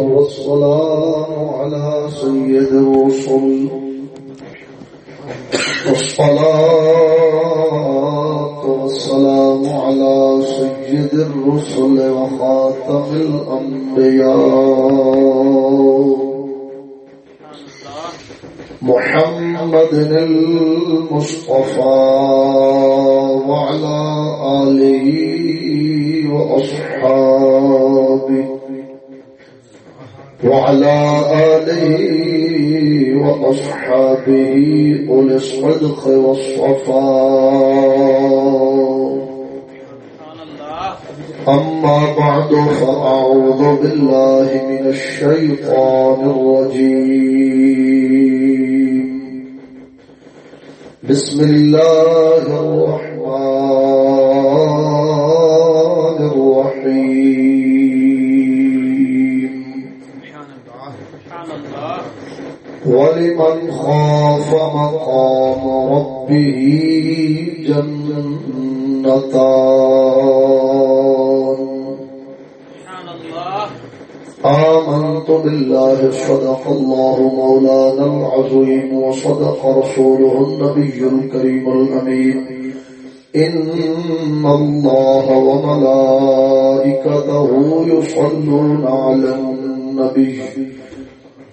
والسلام على سيد الرسل. والصلاة والسلام على سيد الرسل وخاتم الأنبياء. محمد المصطفى وعلى آله وأصحابه. وعلى آله وأصحابه أولي الصدق والصفاء. أما بعد، فأعوذ بالله من الشيطان الرجيم. بسم الله الرحمن ولمن خاف مقام ربه جنتان. آمنت بالله، صدق الله مولانا العظيم، وصدق رسوله النبي الكريم الأمين. إن الله وملائكته يصلون على النبي.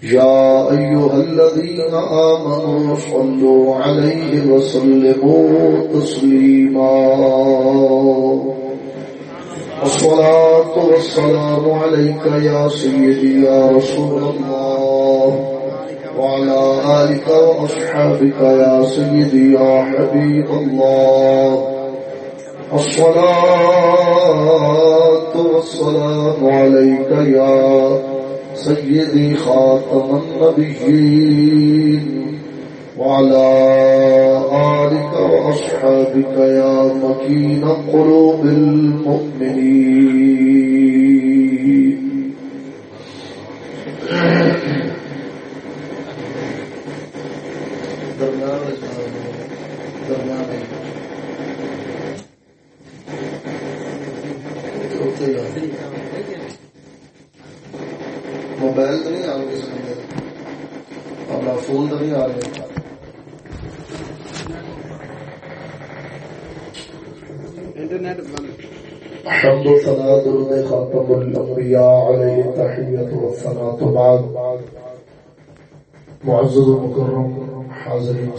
يا أيها الذين آمنوا صلوا عليه وسلموا تسليما. الصلاة والسلام عليك يا سيدي يا رسول الله. وعلى آلك وأصحابك يا سيدي يا حبيب الله. الصلاة والسلام عليك يا سيدي خاتم النبيين وعلى آلك وأصحابك يا مكين قلوب المؤمنين موبائل تو نہیں آ رہے اپنا فون تو نہیں آ رہے انٹرنیٹ حمد و ثنا درود خاتم الانبیاء علیہ تحیت و ثنا تو بعد معزز و مکرم حاضرین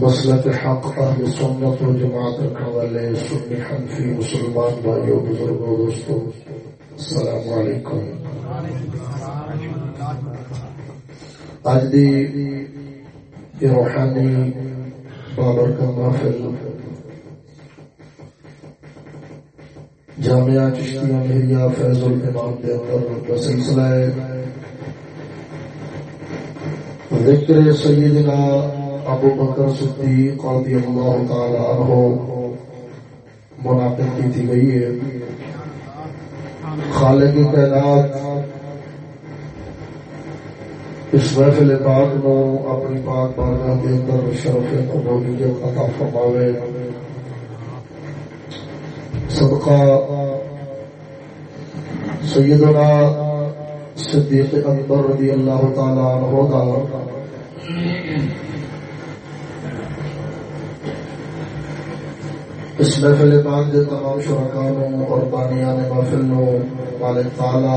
و سامعین مسلک حق اہل سنت و جماعت رکھنے والے سنی حنفی مسلمان بھائیوں بزرگوں دوستوں، السلام علیکم۔ آج دی روحانی بابر کا محفل جامعہ چشتیہ مہیا فیض الامام دے اندر کا سلسلہ ہے۔ ذکر سیدنا ابو بکر صدیق رضی اللہ تعالی عنہ منعقد کی تھی گئی ہے۔ خالق کائنات اس محفل پاک نو اپنی پاک بارگاہ کے اندر شرف قبولیت عطا فرماوے۔ صدقہ سیدنا صدیق اکبر رضی اللہ تعالی عنہ دا۔ اس محفل پاک کے تمام شرکانوں اور بانیان محفل نو مالک تعالی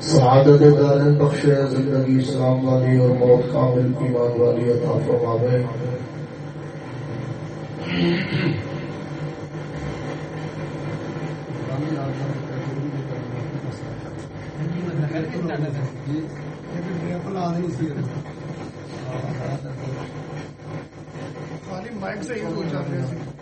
سعادت دارین بخش زندگی اسلام والی اور موت کامل ایمان والی عطا فرماوے۔ خالی مائک صحیح ہو چل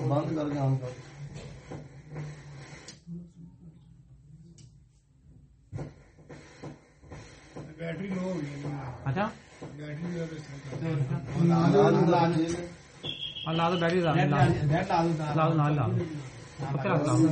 بند کر کے آن کر۔ بیٹری لو ہو گئی اچھا۔ بیٹری بھی اب اس طرح اور لا دو بیٹری لا دو لا دو لا دو نال لا دو پکے رکھ لا دو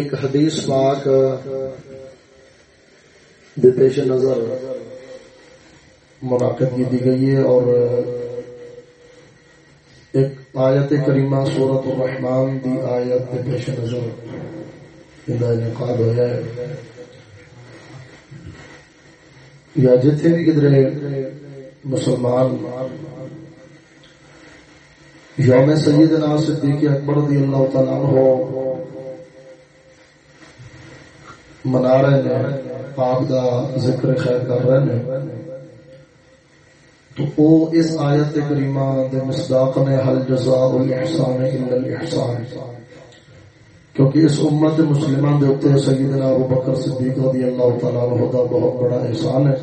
ایک حدیث پاک دے پیش نظر منعقد کی دی گئی ہے اور ایک آیت کریمہ سورت الرحمن دی آیت دے پیش نظر انعقاد ہوا ہے۔ یا جتنے بھی کدرے مسلمان، یوم سیدنا صدیق اکبر رضی اللہ تعالیٰ عنہ منا رہے ہیں، آپ کا ذکر خیر کر رہے ہیں۔ تو او اس آیت کریمہ دے مصداق نے حل جزاء الاحسان الا الاحسان کیونکہ اس امت مسلمان دے اوپر سیدنا ابو بکر صدیق رضی اللہ تعالیٰ عنہ دا بہت بڑا احسان ہے۔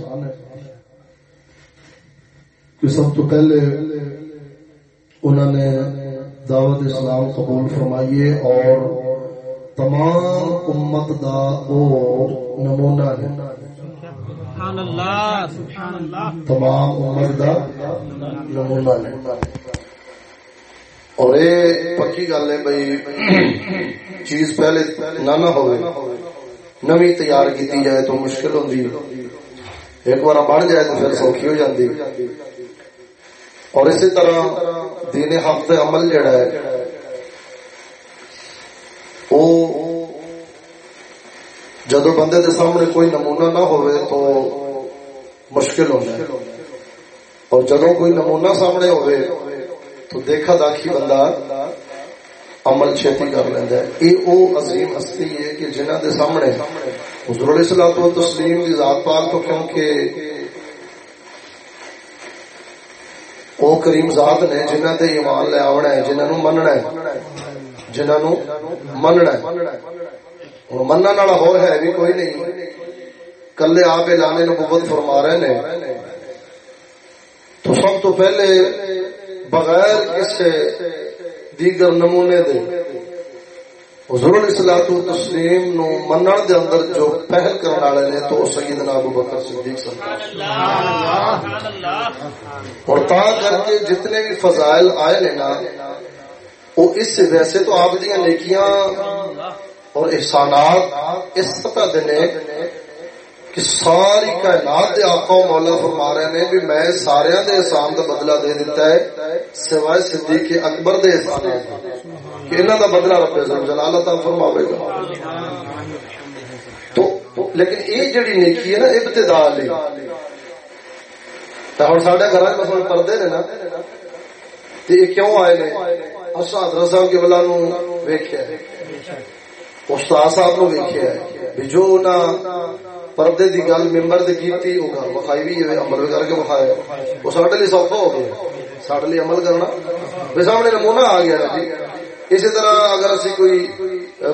کہ سب تو پہلے انہوں نے دعوت اسلام قبول فرمائیے اور تمام امت دا او نمونہ ہے۔ سبحان اللہ سبحان اللہ تمام امت دا نمونہ ہے۔ اور یہ پکی گل ہے بھائی چیز پہلے نہ نہ ہوئے۔ نوی تیار کیتی جائے تو مشکل ہوندی۔ ایک بار بن جائے تو پھر سوکھی ہو جاندی۔ اور اسی طرح دین دے عمل جڑا ہے وہ جدو بندے دے سامنے کوئی نمونہ نہ ہوئے تو مشکل ہوتا ہے اور جدو کوئی نمونہ سامنے ہوئے تو دیکھا داکھی بندہ عمل چھیتی کر لینا ہے۔ یہ او عظیم ہستی ہے کہ جنہ دے سامنے حضور علیہ الصلوۃ والتسلیم دی ذات پاک تو کیونکہ او کریم ذات نے جنہ تے ایمان لے آونا ہے، جنہاں نو مننا ہے، جنہاں نو مننا ہے۔ اور مننا والا ہور ہے بھی کوئی نہیں کلے آپ اعلان نبوت فرما رہے نے تو سب تو پہلے بغیر کسی دیگر نمونے دے حضور علیہ الصلوۃ والتسلیم نو منن دے اندر جو پہل کرن والے نے تو سیدنا ابو بکر صدیق سرکار اور تا کر کے جتنے بھی فضائل آئے نے نا وہ اس سے ویسے تو آپ دیاں نیکیاں اور احسانات اس سطح دے نے کہ ساری کائنات دے آقا و مولا فرما رہے نے بھی میں سارے دے احسان دا بدلہ دے دیتا ہے، سوائے صدیق اکبر دے احسان کہ انہاں دا بدلہ رب عزت جلال تعالی فرماوے گا۔ تو لیکن یہ جڑی نیکی ہے نا ابتدا لی۔ ہوں سارے گھر مثلا پردے نے نا تو یہ کیوں آئے نے؟ اسا حضرت صاحب کے بلا نو ویکھیا ہے۔ استاد صاحب نو ویکھیا ہے بھی جو نہ پردے دی گل ممبر تے کیتی، او گل وکھائی بھی ہے، عمل کر کے وکھایا وہ ساڈے لیے سوکھا ہو گیا ساڈے لیے عمل کرنا۔ بھی سامنے نمونہ آ گیا جی۔ اسی طرح اگر اسی کوئی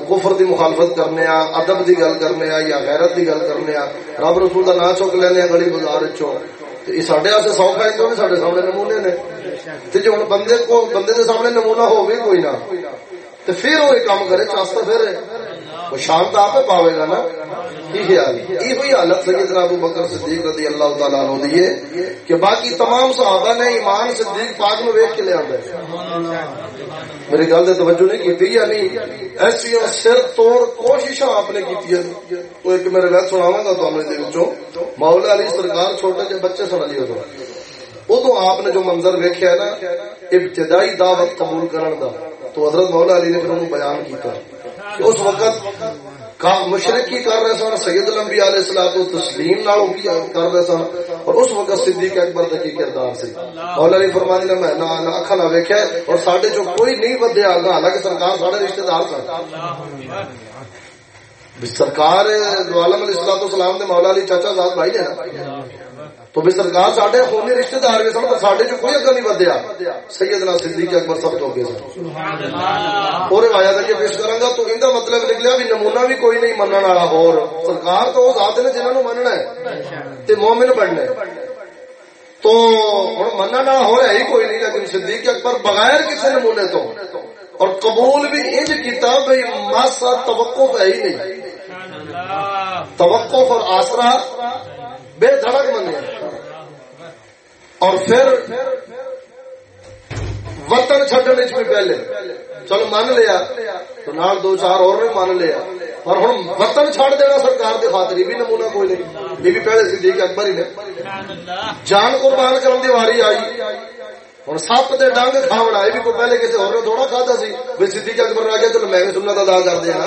کفر دی مخالفت کرنے آ، ادب دی گل کرنے آ، یا غیرت دی گل کرنے آ، رب رسول دا نام چک لینے گلی بازار چوں یہ سڈے واسطے سوکھا ہے تو سارے سامنے نمونے نے؟ تے جو ہن بندے کو، بندے دے سامنے نمونہ ہوگی کوئی نہ۔ تے پھر وہ کام کرے چاست پھر وہ شان تو آپ پاوے گا نا۔ یہ حالت سیدنا ابو بکر صدیق رضی اللہ تعالیٰ عنہ دی ہے کہ باقی تمام صحابہ نے ایمان صدیق پاک نو ویکھ کے لیا میری گل توجہ نہیں کی یا نہیں؟ ایسی سر توڑ کوشش آپ نے کیتی کی وہ ایک میرے گھر سناوا گا تمہیں مولا علی سرکار چھوٹے جے بچے سن لیے تو ادو آپ نے جو منظر ویکیا ہے نا، ابتدائی دعوت قبول کرن دا۔ تو حضرت مولا علی نے پھر انہوں بیان کیتا کہ اس وقت مشرق کی کر رہے سن، سید لمبی علیہ السلام تو تسلیم نالوں کی کر رہے سن۔ اور اس وقت صدیق اکبر کا کی کردار سی۔ مولا علی فرمانی نے، میں نہ اکھا نہ ویکھیا اور ساڈے جو کوئی نہیں بدیا گا حالانکہ سرکار ساڈے رشتہ دار سن۔ سرکار جو عالم علیہ السلام السلام دے مولا علی چاچا زاد بھائی نے نا تو بھی سرکار ساڈے خونی رشتہ دار بھی سن ساڈے چ کوئی اگا نہیں ودیا۔ سیدنا صدیق اکبر سب تو اگے سن۔ اور روایت اگے پیش کراں گا تو ایندا مطلب نکلیا بھی نمونہ بھی کوئی نہیں منن والا اور سرکار تو وہ ذات نے جنہاں نو مننا ہے تے مومن بننا ہے۔ تو ہن منن والا ہو ہے ہی کوئی نہیں لیکن صدیق اکبر بغیر کسی نمونے تو اور قبول بھی انج کیتا بھئی ماسا توقف ہے ہی نہیں۔ توقف اور آسرا بے دھڑک منے اور پھر وطن چڈنے بھی پہلے۔ چلو من لیا تو نال دو چار اور نے مان لیا۔ پر ہوں وطن چھڑ دینا سرکار دے خاطر بھی نمونہ کوئی نہیں۔ یہ بھی پہلے صدیق اکبر ہی نے۔ جان قربان کرنے کی واری آئی۔ ہوں سپ دے ڈنگ کھاونا یہ بھی کوئی پہلے کسی اور تھوڑا کھاتا سی بھی صدیق اکبر آ گیا چلو میں بھی سنت ادا کر دیا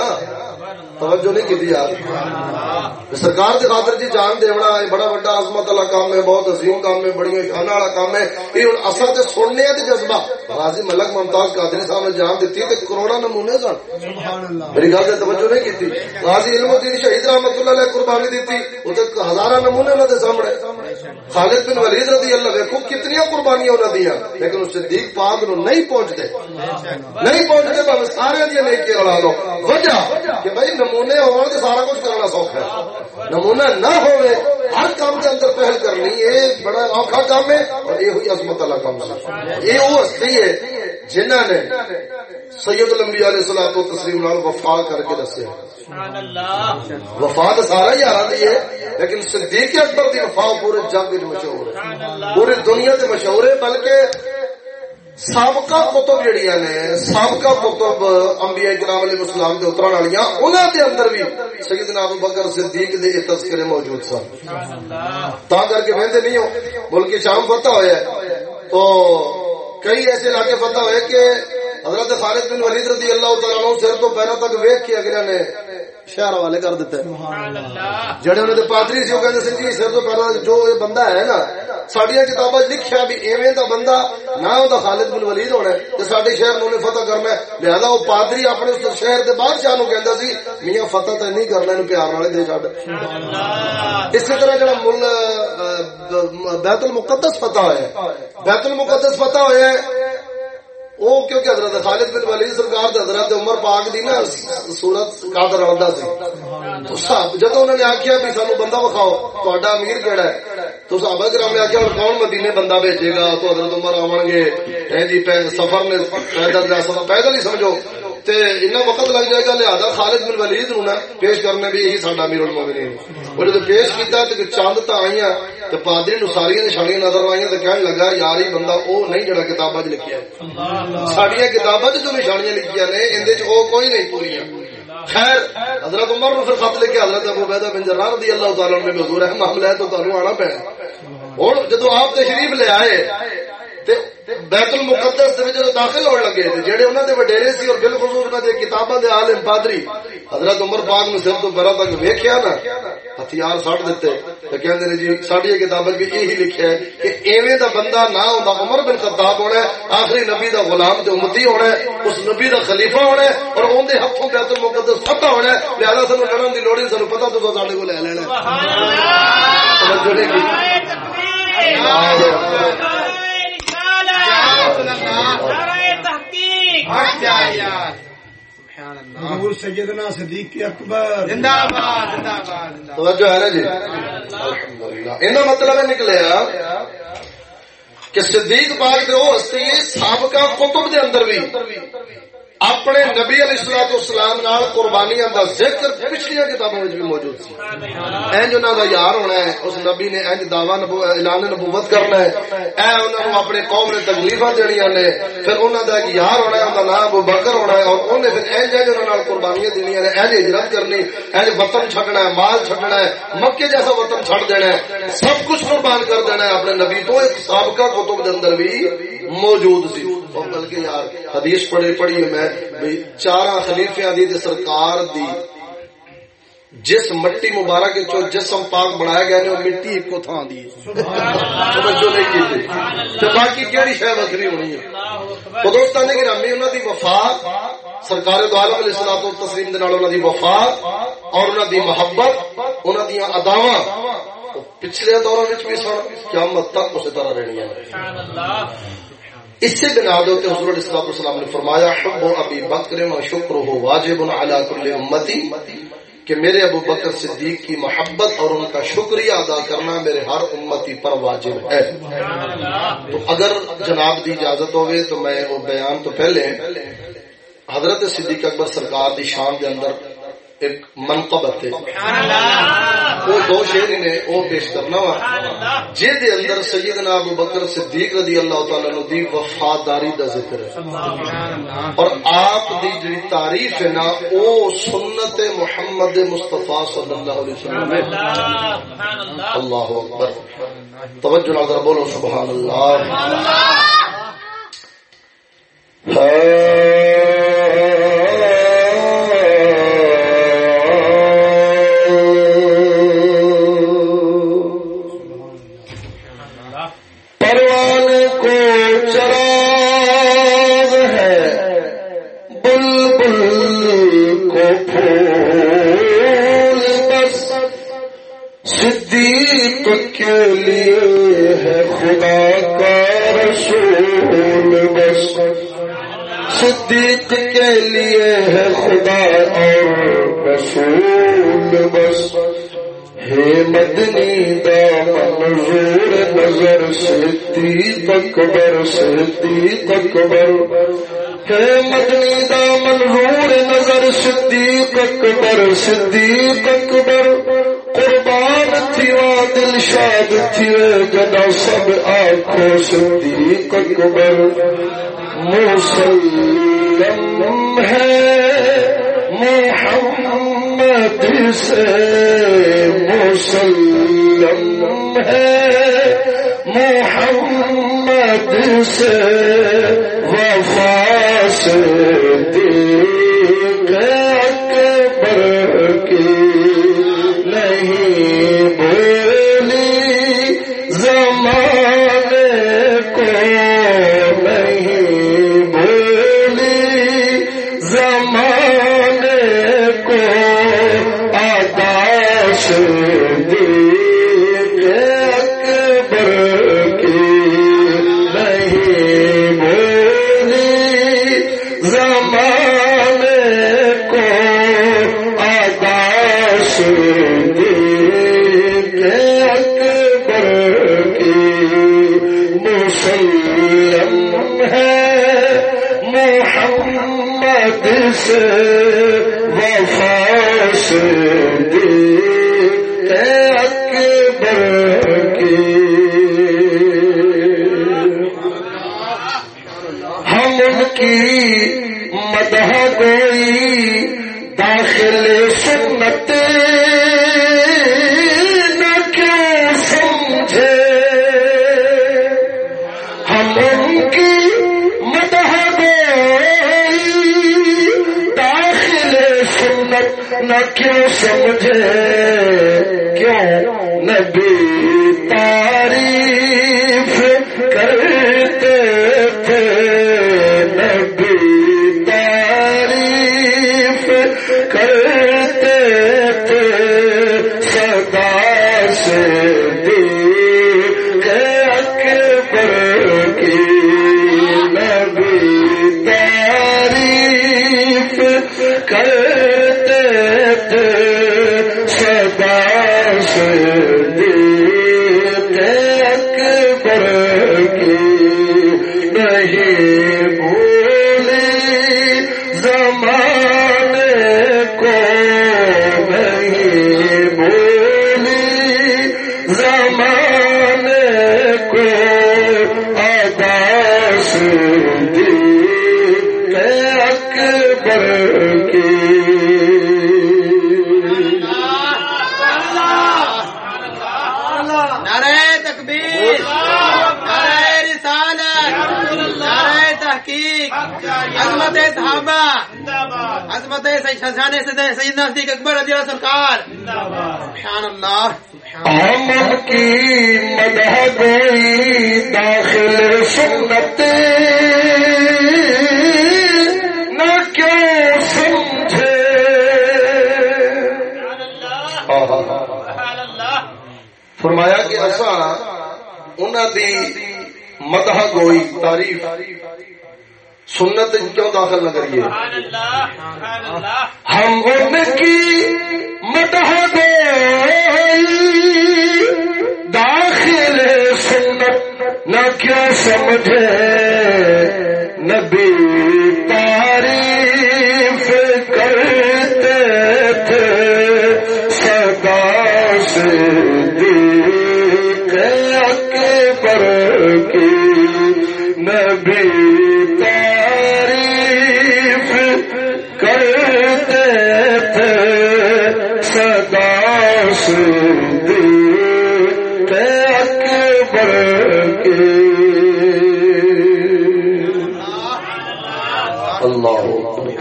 توجہ نہیں کی یار سرکار کی خاطر جی جان دینا یہ بڑا بڑا عظمت والا کام ہے بہت عظیم کام ہے بڑی شان والا کام ہے یہ ہوں اصل سے سننے تے جذبہ غازی ملک ممتاز قادری صاحب نے جان دیتی تے کروڑا نمونے سن میری گل سے توجہ نہیں کی غازی علم الدین شہید رحمت اللہ علیہ قربانی دیتی وہ ہزارہ نمونے انہوں کے سامنے خالد بن ولید رضی اللہ دیکھو کتنی قربانیاں انہوں دیا لیکن اس صدیق پاک نو نہیں پہنچتے۔ نہیں پہنچتے بھاوے سارے دیا نہیں کیا اولادو وجہ کہ بھائی نمونے ہون تے سارا کچھ کرنا سوکھا ہے۔ نمونہ نہ ہوئے ہر کام کے اندر پہل کرنی یہ بڑا اوکھا کام ہے اور یہ ہوئی عظمت والا کام ہے۔ یہ وہ ہستی ہے جنہاں نے سید الانبیاء علیہ الصلوۃ والتسلیم نال وفا کر کے دسیا وفا تو سارا ہی یار دی ہے لیکن صدیق اکبر دی وفا پورے جگ وچ مشہور ہے۔ پوری دنیا تے مشہور ہے بلکہ سابقہ کتب جڑیاں نے سابقہ کتب انبیاء کرام علیہ السلام دے اترن والیاں انہاں دے اندر بھی سیدنا ابو بکر صدیق دے تذکرے موجود سن تا کر کے ویندے نہیں ہو ملک شام فتح ہویا ہے تو کئی ایسے علاقے فتح ہوئے کہ حضرت خالد بن ولید رضی اللہ تعالیٰ عنہ سر تو پیروں تک ویک کے اگلے نے شہر والے کر دیتے جڑے انہوں نے پادری سی وہ کہتے سن جی سر تو پیروں جو یہ بندہ ہے نا سڈیا کتاباں لکھیا بھی ایویں دا بندہ نہ وہ خالد بن ولید ہونا ہے سارے شہر نو فتح کرنا ہے۔ لہذا وہ پادری اپنے اس شہر کے بادشاہ نو کہندا سی میاں فتح تے نہیں کرنا اینو پیار نال دے چھڈ اسی طرح جڑا مل بیت المقدس فتح ہویا بیت المقدس فتح ہویا ہے وہ کیونکہ حضرت خالد بن ولید سرکار تے حضرت عمر پاک دی نا صورت کا روندا سی تو صاحب، جدوں انہوں نے آکھیا بھی سانو بندہ وکھاؤ، تہاڈا امیر کیڑا ہے؟ تو صحابہ کرام نے آکھیا ہن کون مدینے بندہ بھیجے گا، تو حضرت عمر آون گے اے جی سفر نے پیدل جا سفر پیدل ہی سمجھو۔ تے وقت لگ جائے گا لہذا خالد بن ولید نو نا پیش کرنے بھی یہی ساڈا امیر المومنین۔ اور جب پیش کیتا تے چاند تا آئیاں تے پادری نو ساری نشانیاں نظر آئیاں تے کہنے لگا یار یہ بندہ او نہیں جڑا کتاباں وچ لکھیا ہے۔ ساڈیاں کتاباں وچ جو نشانیاں لکھیاں نے اندے وچ او کوئی نہیں پوریاں خیر حضرت عمر نے پھر خط لکھا حضرت ابو عبیدہ بن جرار رضی اللہ تعالی عنہ نے حضور ہے معاملہ ہے تو تانوں آنا پینا ہن جدوں آپ تشریف لے آئے بیت المقدس دے داخل ہونے لگے تے جڑے انہاں دے وڈیرے سی اور بالخصوص انہاں دے کتاباں دے عالم پادری حضرت عمر پاک نے سر تو پیرا تک ویکھیا نا ہتھیار سٹ دتے۔ تے کہندے نے جی ساڈی کتاباں وچ یہی لکھیا ہے کہ ایویں دا بندہ نہ ہوندا عمر بن خطاب ہونا ہے آخری نبی دا غلام تے امتی ہونا ہے اس نبی دا خلیفہ ہونا ہے اور اون دے ہتھوں بیت المقدس فتح ہونا ہے۔ لہذا سانو لڑن دی لوڑ نہیں سانو پتہ تو ساڈے کول لے لینا۔ ہے توجہ نہیں کی۔ حضور سیدنا صدیق اکبر۔ توجہ ہے نا جی؟ الحمدللہ۔ مطلب ہے نکلیا کہ صدیق پاک جو ہستی سابقہ کتب دے اندر بھی۔ اپنے نبی علیہ السلام اسلام نال قربانیاں دا ذکر پچھلی کتابوں میں بھی موجود سی۔ اینج انہاں دا یار ہونا ہے، اس نبی نے اینج دعوی نبو، اعلان نبوت کرنا ہے۔ اے انہاں نو اپنے قوم نے تکلیفاں دینیاں نے، پھر انہاں دا ایک یار ہونا ہے، انہاں دا نام ابو بکر ہونا ہے، اور انہیں پھر اینج اینج انہاں نال قربانیاں دینیاں نے، اینج ہجرت کرنی، اینج وطن چھڈنا ہے، مال چھڈنا ہے، مکے جیسا وطن چھڈ دینا ہے۔ سب کچھ قربان کر دینا ہے اپنے نبی تو، ایک سابقہ کتب دے اندر بھی موجود سی۔ اور بلکہ یار، حدیث پڑھی پڑھی میں چار خلیفیا دی سرکار دی جس مٹی مبارک چو جسم پاک بنایا گیا نے وہ مٹی ایک کو تھان دی توجہ نہیں کی باقی کیڑی شے وکری ہونی ہے؟ تو دوستان نے گرامی انہاں دی وفا سرکار دو عالم علیہ الصلوۃ والتسلیم دے نال انہاں دی وفات اور انہاں دی محبت، انہاں دی اداواں پچھلے دوروں وچ بھی سن، قیامت تک اسی طرح رہنی ہے۔ سبحان اللہ رہنیاں اسی بنا دے تے حضور علیہ الصلوۃ نے فرمایا، حب ابی بکر و شکرہ واجب علی کل امتی، کہ میرے ابو بکر صدیق کی محبت اور ان کا شکریہ ادا کرنا میرے ہر امتی پر واجب ہے۔ تو اگر جناب دی اجازت ہوگی تو میں وہ بیان تو پہلے حضرت صدیق اکبر سرکار دی شان دے اندر ایک منقبت ہے وہ دو شیر نے وہ پیش کرنا وا جے دے اندر سیدنا ابو بکر صدیق رضی اللہ تعالی عنہ دی وفاداری دا ذکر ہے۔ اور آپ دی جڑی تعریف ہے نا او سنت محمد مصطفی صلی اللہ علیہ وسلم ہے۔ اللہ اکبر۔ توجہ نظر بولو سبحان اللہ۔ پروان صدیق کے لیے ہے خدا اور رسول بس۔ ہے مدنی دامن زور نظر صدیق اکبر صدیق اکبر۔ ہے مدنی دامن زور نظر صدیق اکبر صدیق اکبر۔ قربان تھیا دل شاد تھے جدا سب آنکھوں صدیق اکبر۔ مسلم ہے محمد سے مسلم ہے محمد سے عظمت صحابہ عظمت سید نزدیک اکبر رضی اللہ سرکار۔ سبحان اللہ احمد کی داخل سنت۔ نہ کیوں سمجھے؟ فرمایا کہ انہوں دی مدح گوئی تعریف۔ سنت کیوں داخل نہ کریے؟ ہم ان کی متح داخل سنت نہ کیا سمجھے؟ نبی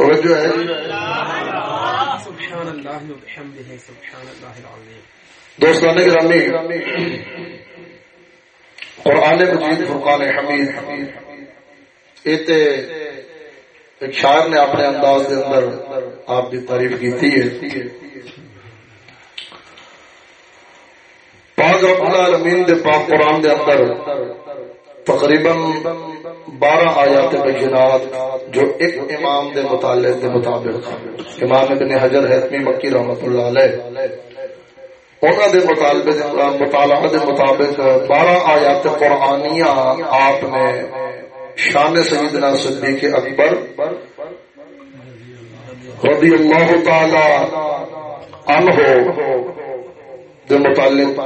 توجہ ہے۔ دوستان گرامی قرآن مجید فرقان حمید یہ ایک شاعر نے اپنے انداز دے اندر آپ کی تعریف کی پاک رب العالمین دے پاک قرآن دے اندر تقریباً بارہ آیات بینات جو ایک امام دے مطالعے دے مطابق امام ابن حجر حتمی مکی رحمت اللہ علیہ انہوں دے مطالبے مطالعہ دے مطابق بارہ آیات قرآنیہ آپ نے شان سیدنا صدیق اکبر رضی اللہ تعالی عنہ دے متعلق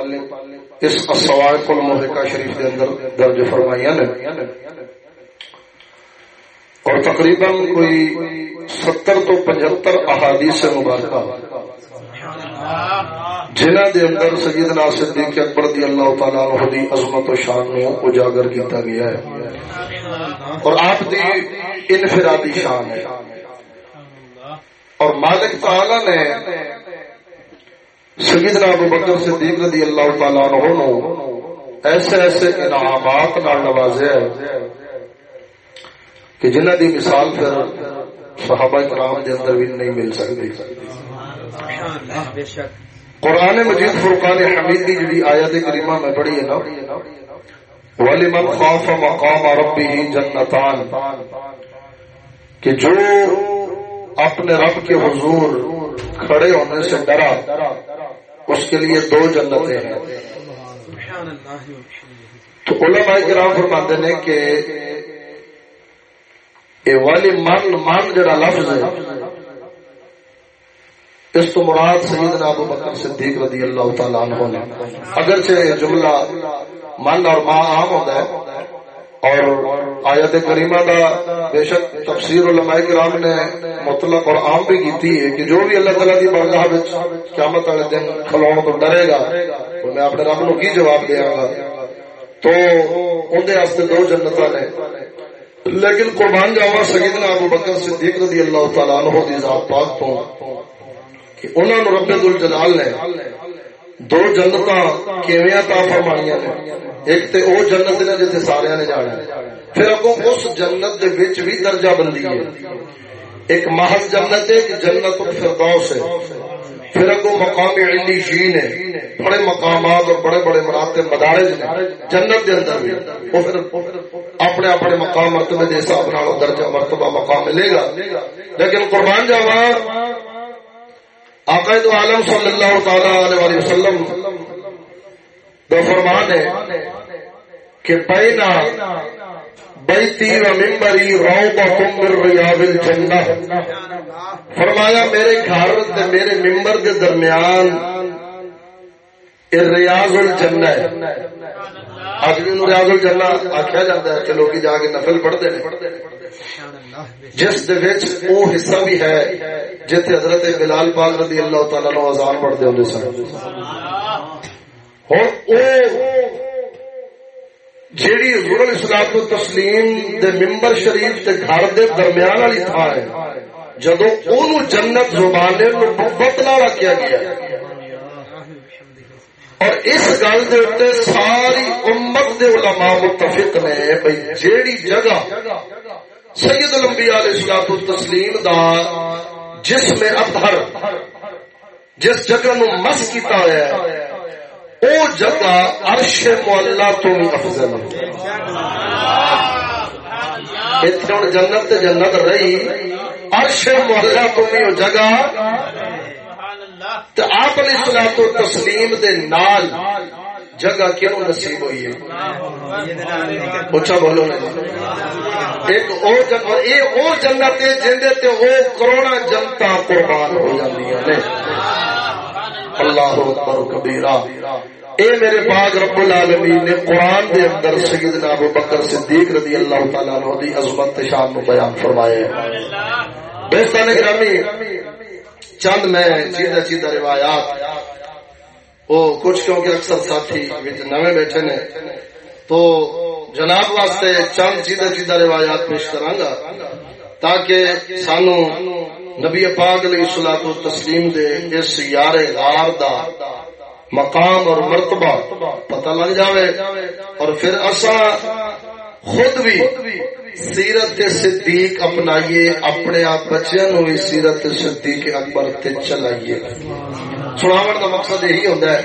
اس الصواعق المحرکہ شریف دے اندر درج فرمائیاں نے۔ اور تقریباً کوئی ستر تو پچہتر احادیث مبارکہ۔ جنہ دے اندر سیدنا صدیق اکبر دی اللہ تعالیٰ عنہ دی عظمت و شان نو اجاگر کیتا گیا ہے۔ اور آپ دی انفرادی شان ہے۔ اور مالک تعالی نے سیدنا ابو بکر صدیق رضی اللہ تعالیٰ عنہ نو ایسے ایسے انعامات نال نوازیا ہے کہ جنہ دی مثال پھر صحابہ کرام دے اندر بھی نہیں مل سکتی۔ قرآن مجید فرقان حمید کی جڑی آیت کریمہ میں پڑھی ہے نا، وَلِمَنْ خَافَ مَقَامَ رَبِّهِ جَنَّتان، کہ جو اپنے رب کے حضور کھڑے ہونے سے ڈرا اس کے لیے دو جنتیں ہیں۔ تو علماء کرام فرماتے ہیں کہ اے والی من من جڑا لفظ ہے، اس تو مراد سیدنا ابو بکر صدیق رضی اللہ تعالیٰ عنہ نے۔ اگرچہ یہ جملہ من اور ماں عام ہوتا ہے اور آیت کریمہ دا بے شک تفسیر علماء کرام نے مطلق اور عام بھی کیتی ہے کہ جو بھی اللہ تعالیٰ دی بارگاہ وچ قیامت والے دن کھلون تو ڈرے گا، تو میں اپنے رب نو کی جواب دیاں گا؟ تو اندے واسطے دو جنتاں نے۔ لیکن قربان جاوا سیدنا ابو بکر صدیق رضی اللہ تعالیٰ عنہ دی ذات پاک تو کہ انہوں نے رب الجلال نے دو جنت کیویں عطا فرمائیاں نے۔ ایک تے او جنت نے جتھے سارے نے جانا ہے۔ پھر اگوں اس جنت دے وچ بھی درجہ بندی ہے۔ ایک محض جنت ہے، ایک جنت الفردوس ہے۔ پھر اگوں مقام علی شین ہے۔ بڑے مقامات اور بڑے بڑے مراتب مدارج نے جنت دے اندر بھی۔ وہ پھر اپنے اپنے مقام مرتبے دے حساب نال درجہ مرتبہ مقام ملے گا۔ لیکن قربان جاوا عقائد عالم صلی اللہ تعالی علیہ وسلم دا فرمان ہے کہ بینا بیتی و ممبری روبکم من ریاض الجنہ۔ فرمایا میرے گھر تے میرے ممبر کے درمیان ریاض الجنہ ہے۔ اج بھی ریاض الجنہ آخیا جاتا ہے کہ لوگ جا کے نفل پڑھتے ہیں جس دے وچ او حصہ بھی ہے جتھے حضرت بلال پاک رضی اللہ تعالی عنہ اذان پڑھتے ہوندے سن ہن او جیڑی حضور الاسلام و تسلیم دے ممبر شریف تے گھر دے درمیان والی تھان ہے جدو اونوں جنت زبان محبت نال کیا گیا ہے اور اس گل دے اوتے ساری امت دے علماء متفق نے بھئی جیڑی جگہ سید الانبیاء علیہ الصلوۃ والتسلیم دا جس میں اطہر، جس جگہ نو مس کیتا ہوا ہے، او جگہ عرش مولا تو بھی افضل ہے۔ اتنے جنت جنت رہی، عرش مولا تو بھی وہ جگہ تے آپ علیہ الصلوۃ و تسلیم دے نال جگہ کیوں نصیب ہوئی ہے؟ اچھا بولو نا۔ ایک او جگہ اے او جنت ہے جندے تے او کروڑا جنتا قربان ہو جاندیاں نے۔ اللہ اکبر کبیرہ۔ اے میرے پاک رب العالمین نے قرآن دے اندر سیدنا ابو بکر صدیق رضی اللہ تعالیٰ عنہ دی عظمت شان کو بیان فرمایا ہے۔ بہستان گرامی چند میں چیدہ چیدہ روایات۔ وہ کچھ کیونکہ اکثر ساتھی وچ نویں بیٹھے نے۔ تو جناب واسطے چند چیدہ چیدہ روایات پیش کرانگا تاکہ سانو نبی پاک علیہ الصلوۃ والتسلیم دے اس یار غار دا مقام اور مرتبہ پتہ لگ جاوے اور پھر اسا خود بھی سیرت صدیق اپنائیے، اپنے آپ بچیاں نو سیرت صدیق اکبر تے چلائیے۔ سناون دا مقصد یہی ہوندا ہے۔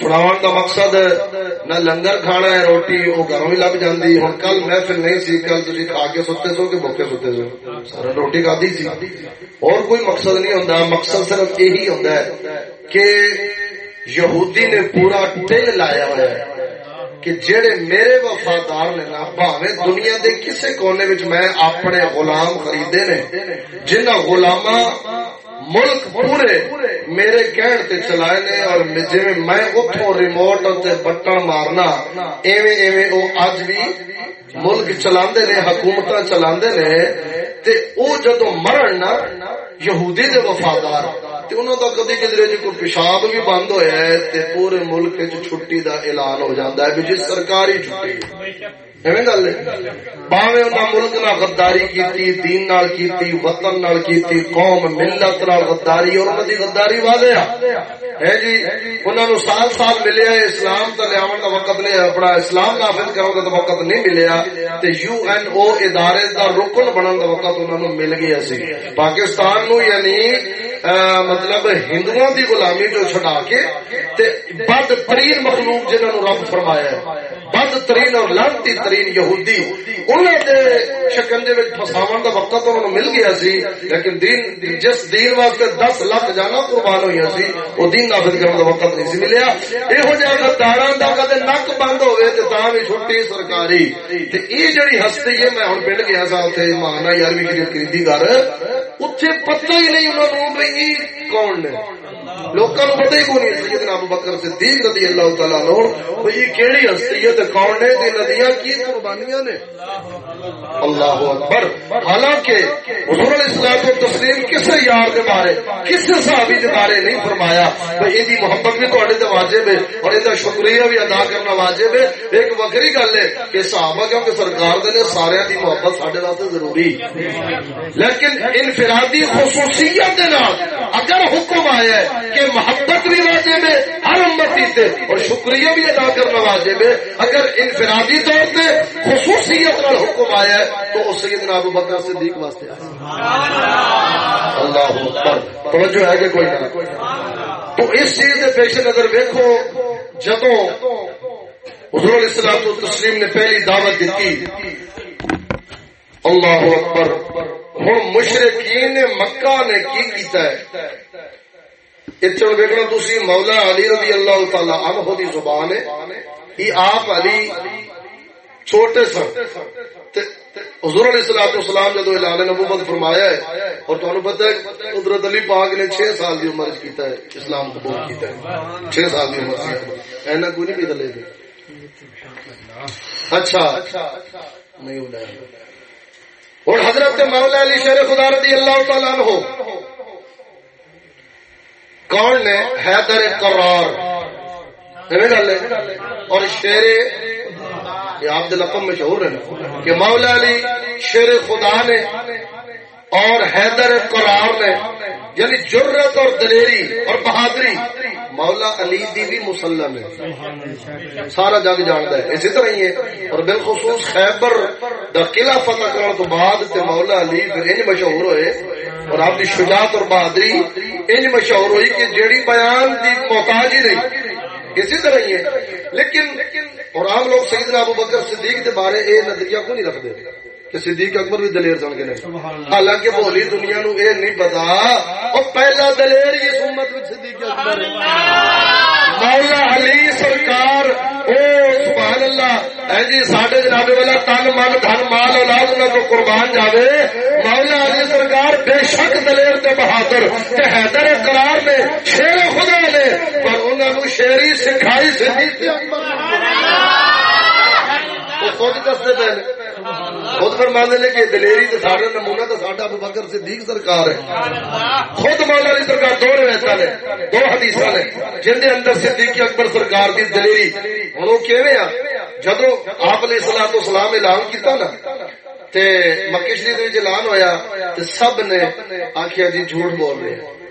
سناون دا مقصد نہ لنگر کھانا ہے، روٹی وہ گھروں ہی لگ جاندی۔ ہن کل محفل نہیں سی، کل تسی کھا کے ستے سو کہ بھوکے ستے سو؟ سارا روٹی کھادی سی۔ اور کوئی مقصد نہیں ہوندا۔ مقصد صرف یہی ہوندا ہے کہ یہودی نے پورا دل لایا ہوا ہے۔ کہ جڑے میرے وفادار نے نا، بھاوے دنیا دے کسے کونے وچ میں اپنے غلام خریدے نے، جنہ غلاماں ملک پورے میرے کہن تے چلائے نے اور جویں میں اتھوں ریموٹ تے بٹن مارنا، ایویں ایویں او اج بھی ملک چلاندے نے، حکومتاں چلاندے نے، تے او جدوں مرن نا، یہودی دے وفادار، تے انہوں دا کدی کدھر جی کوئی پیشاب بھی بند ہویا ہے، تے پورے ملک وچ چھٹی دا اعلان ہو جاندا ہے کہ جی سرکاری چھٹی ایویں گل ہے؟ باویں انہاں ملک نال غداری کیتی، دین نال کیتی، وطن نال کیتی، قوم، ملت نال غداری، اور انہاں دی غداری واضح ہے۔ جی انہاں نو سال سال ملیا ہے اسلام، تے لیاون دا وقت نہیں اپنا اسلام نافذ کرو گے تو وقت نہیں ملیا، تے یو این او ادارے دا رکن بنن دا وقت انہاں نو مل گیا سی۔ پاکستان نو یعنی مطلب ہندوؤں دی غلامی جو چھڈا کے، تے بد ترین مخلوق جنہاں نو رب فرمایا ہے بد ترین اور لانتی ترین یہودی، انہوں دے شکنجے میں پھساون دا وقت تو انہوں مل گیا سی، لیکن دین، جس دین واسطے دس لاکھ جانا قربان ہوئی سی، وہ دین نافذ کرنے دا وقت نہیں سی ملیا۔ یہو جہاں غداراں دا کدے نک بند ہوئے تے تاں بھی چھٹی سرکاری۔ تے یہ جڑی ہستی ہے، میں ہن پنڈ گیا سا، اوتھے مانا یار بھی خریدی کر اوتھے پتہ ہی نہیں انہوں نے بھئی کون نے۔ لوکاں نو پتہ ہی کوئی نہیں، سیدنا ابو بکر صدیق رضی اللہ تعالی عنہ۔ بھئی کیڑی ہستی ہے تے کون نے؟ تے ندیاں کی قربانیاں نے۔ اللہ اکبر۔ حالانکہ حضور علیہ الصلوۃ والتسلیم کسے یار دے بارے کسے صحابی دے بارے نہیں فرمایا؟ بھئی ایدی محبت بھی تواڈے تے واجب ہے اور ایندا شکریہ بھی ادا کرنا واجب ہے۔ ایک وکری گل ہے کہ صحابہ کیونکہ سرکار دے نے سارے دی محبت ساڈے واسطے ضروری۔ لیکن انفرادی خصوصیت دے نال اگر حکم آیا ہے کہ محبت بھی واجب ہے ہر امتی سے اور شکریہ بھی ادا کرنا واجب ہے، اگر انفرادی طور پہ خصوصیت نال حکم آیا ہے، تو اس سیدنا ابو بکر صدیق واسطے اللہ اکبر۔ توجہ ہے کہ کوئی نہ۔ تو اس چیز کے پیش نظر ویکھو، جدوں حضور علیہ السلام تو تسلیم نے پہلی دعوت دیتی اللہ اکبر۔ ہوں مشرقین نے مکہ نے کی کیتا ہے؟ اتنے ویکنا تھی مولا علی رضی اللہ تعالی عنہ دی زبان ہے۔ یہ آپ علی چھوٹے سن۔ حضور علیہ السلام اسلام جدو اعلان نبوت فرمایا ہے۔ اور تمہیں پتا ہے قدرت علی پاک نے چھ سال کی عمر کیتا ہے، اسلام قبول کیتا ہے۔ چھ سال کی عمر سے اینا کوئی نہیں پیتا لے اچھا۔ نہیں اور حضرت مولا علی شیر خدا رضی اللہ تعالیٰ عنہ۔ کون نے؟ حیدر قرار۔ اور شیر یہ آپ دلقم مشہور ہے کہ مولا علی شیر خدا نے اور حیدر قرار نے یعنی جرت اور دلیری اور بہادری، مولا علی دی بھی مسلم ہے۔ سارا جگ جانتا ہے۔ اسی طرح ہی ہے۔ اور بالخصوص خیبر دا قلعہ فتح کرنے تو بعد تے مولا علی پھر انج مشہور ہوئے۔ اور آپ کی شجاعت اور بہادری انج مشہور ہوئی کہ جیڑی بیان دی محتاج ہی نہیں اسی طرح ہی ہے۔ لیکن اور عام لوگ سیدنا ابو بکر صدیق کے بارے یہ نظریہ کو نہیں رکھتے؟ کہ صدیق اکبر بھی دلیر سن کے نہیں حالانکہ بولی دنیا نو یہ نہیں پتا۔ اور پہلا دلیر اس امت صدیق اکبر مولا علی سرکار او سبحان اللہ۔ اے جی ساڈے جناب والا تن من دھن مال اولاد نہ تو قربان جاوے مولا علی سرکار بے شک دلیر تے بہادر۔ تے حیدر قرار نے شیر خدا نے پر انہاں نو شیری سکھائی صدیق اکبر۔ خود دستے پے خود فرمانے نے کہ دلیری تو سارا نمونہ تو ساڈا ابو بکر صدیق سرکار ہے۔ خود مولا علی سرکار دو روایتاں نے، دو حدیثاں نے، جن دے اندر صدیق اکبر سرکار دی دلیری۔ ہن او کیویں آ؟ جدوں آپ علیہ الصلوۃ والسلام اعلان کیتا نا، تے مکہ شریف وچ اعلان ہویا، تے سب نے آکھیا جی جھوٹ بول رہے ہیں۔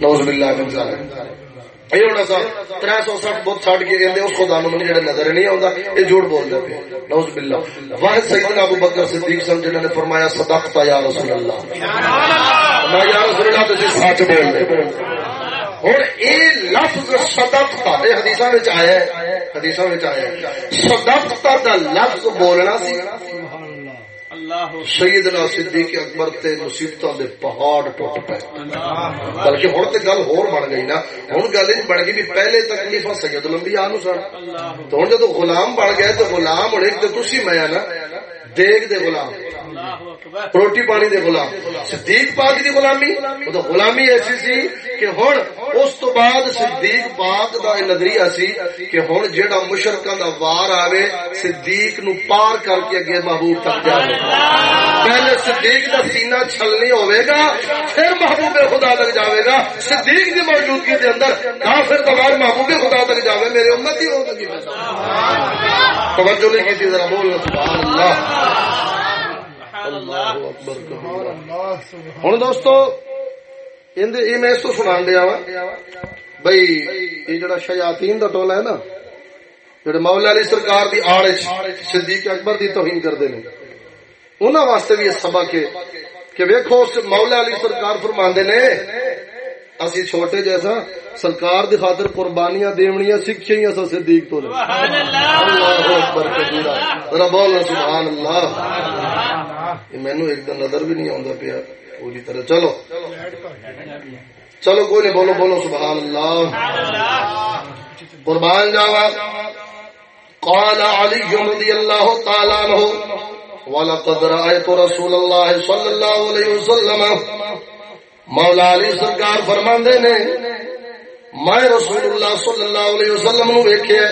نوز باللہ من ذالک یہ ہونا سو سٹھ بت کے اس خدا جڑا نظر نہیں جھوٹ نوز باللہ۔ واحد سیدنا صدیق سن جنہوں نے فرمایا صدقتا یا رسول اللہ۔ میں یا رسول اللہ سچ بول رہے اور یہ لفظ صدقتا یہ آیا ہے آیا ہے۔ صدقتا دا لفظ بولنا سی۔ سیدنا صدیق اکبر تے مصیبتاں دے پہاڑ ٹوٹ پے۔ بلکہ ہن تے گل ہور بن گئی نا۔ ہن گل یہ بن گئی بھی پہلے تکلیفاں سید الانبیاء نو سن۔ تو ہن جدوں غلام بن گئے تو غلام ہن ایک تے تسی میں نا دیکھ دے غلام روٹی پانی دے غلام۔ صدیق پاک دی غلامی؟ تو غلامی ایسی سی کہ ہن اس تو بعد صدیق پاک دا نظریہ سی کہ ہن جیڑا مشرکاں دا وار آوے صدیق نو پار کر کے اگے محبوب تک جاوے پہلے صدیق دا سینہ چھلنی ہوے گا، پھر محبوب خدا تک جاوے گا۔ صدیق دی موجودگی دے اندر کافر دوبارہ محبوب خدا تک جاوے، میرے امت ہی ہوگا کی توجہ نہیں کی ذرا بول سبحان اللہ۔ ہوں دوستو یہ میں اس سنا دیا وا۔ بھائی یہ جڑا شیاتین دا ٹولا ہے نا جڑے مولا علی سرکار دی آڑ صدیق اکبر دی توہین کرتے ہیں انہوں واسطے بھی یہ سبق ہے کہ ویکھو مولا علی سرکار فرما نے اسی چھوٹے جیسا سرکار دی خاطر قربانیاں دیونیاں سکھیاں ہی اسا صدیق تو سبحان اللہ۔ اکبر کبیرہ۔ ذرا بول سبحان اللہ۔ یہ مینوں ایک دم نظر بھی نہیں آندا پیا پوری طرح چلو چلو کوئی نہیں بولو بولو سبحان اللہ قربان جاوا قال علی رضی اللہ تعالی عنہ ولقد رأيت رسول الله صلى الله عليه وسلم مولا علی سرکار فرما نے میں رسول اللہ صلی اللہ علیہ وسلم نو ویکھیا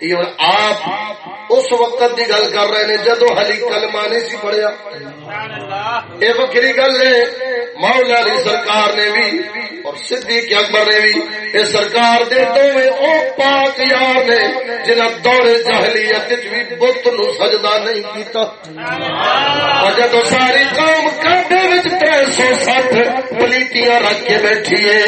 یہ آپ اس وقت دی گل کر رہے نے جدو علی کلمہ نہیں سی پڑھیا۔ اے وکری گل ہے مولا علی سرکار نے بھی اور صدیق اکبر نے بھی اے سرکار دے دوویں او پاک یار نے جنہاں دور جاہلیت وچ بھی بت نو سجدہ نہیں کیتا۔ اور جدو ساری قوم کعبے وچ 360 پلیتیاں رکھ کے بیٹھی ہے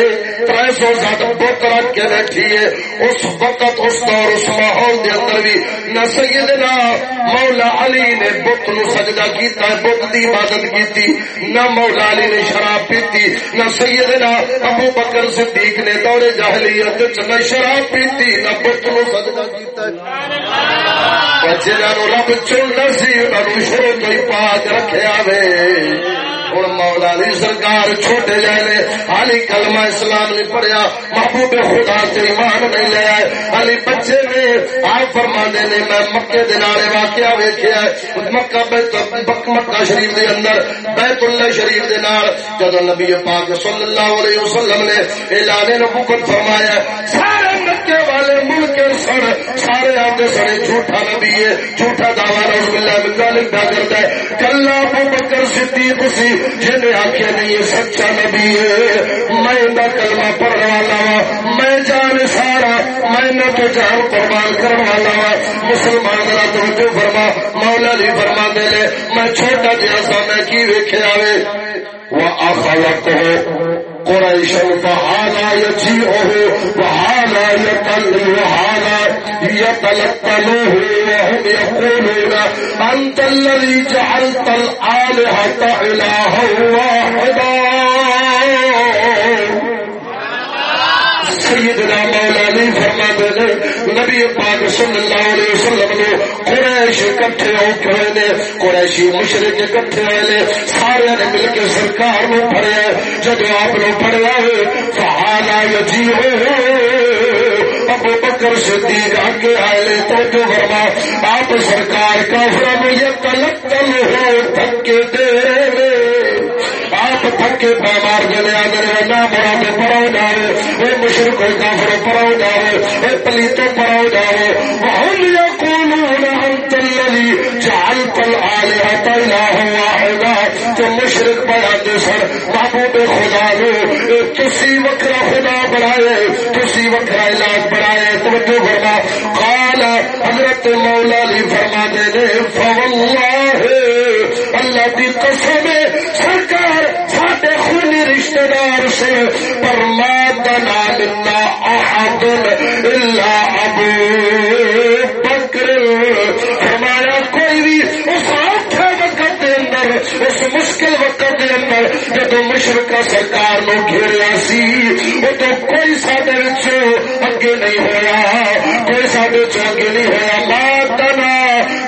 360 بت رکھ کے بیٹھی ہے اس وقت اس دور اس ماحول دے اندر بھی نہ سیدنا مولا علی نے بت نو سجدہ کیتا ہے، بت دی عبادت کیتی، نہ مولا علی نے شراب پیتی، نہ سیدنا ابو بکر صدیق نے دور جاہلیت وچ نہ شراب پیتی، نہ بت نو سجدہ کیتا ہے۔ جنہوں رب چننا سی انہوں شروع تو ہی پاک رکھیا وے۔ ہوں مولا علی سرکار چھوٹے جائے علی کلمہ اسلام نے پڑھیا، محبوب خدا سے ایمان نہیں لیا علی بچے نے، آپ فرما نے، میں مکے دنارے واقعہ ویکیا مکہ بیت مکہ شریف دے اندر، بیت اللہ شریف دے نال جدو نبی پاک صلی اللہ علیہ وسلم نے اعلان نبوت فرمایا سارے مکے والے ملک سن سارے آتے سڑے جھوٹا نبی ہے، جھوٹا دعوی رسول اللہ بن ذالک کرتا ہے۔ کلا ابو بکر صدیق سی جن آخیا نہیں یہ سچا نبی ہے۔ میں کلمہ پڑھنے والا وا میں جان سارا، میں نہ تو جان قربان کرنے والا وا مسلمان ذرا توجہ فرما، مولا علی فرما دے لے میں چھوٹا جہا سا میں کی ویکھے آوے وہ آخلت ہو قریش فحالا یجیعه وحالا یقل وہانا يتلقنوه وہم یقولون انت الذي جعلت الآلهة إلها واحدا۔ سیدنا مولانا علی فرما دے نبی پاک صلی اللہ علیہ وسلم نے قریش اکٹھے ہو کے ہوئے نے قریشی مشرق اکٹھے ہوئے نے سارے نے مل کے سرکار نو پڑھیا جب آپ نے پڑھیا ہے فہانا یجیب ابو بکر صدیق آگے آئے، تو جو فرما، آپ سرکار کا فرم یہ تلک تل ہو، دھکے دے۔ آپ تھکے پہ مار دے آدھے نہ مرا تو پڑھو جاؤ وہ مشرق کافر پڑھو جاؤ وہ پلیتوں پڑھو جاؤ وہ یا کون انت الذي جعلت الالهه اله واحدا تو مشرک بنا سر محبوب خدا نو تسی وکرا خدا بنائے تسی وکرا علاج بنائے توجہ فرما قال حضرت مولا علی فرما دے دے فواللہ اللہ دی قسم سرکار ساڈے خونی رشتہ دار سے پر ما دنا منا احد الا ابو بکر۔ فرمایا کوئی بھی اس اوکھے وقت دے اندر، اس مشکل وقت دے اندر جب مشرق سرکار نو گھیریا سی، وہ تو کوئی ساڈے اگے نہیں ہویا، کوئی ساڈے اگے نہیں ہویا۔ ما دنا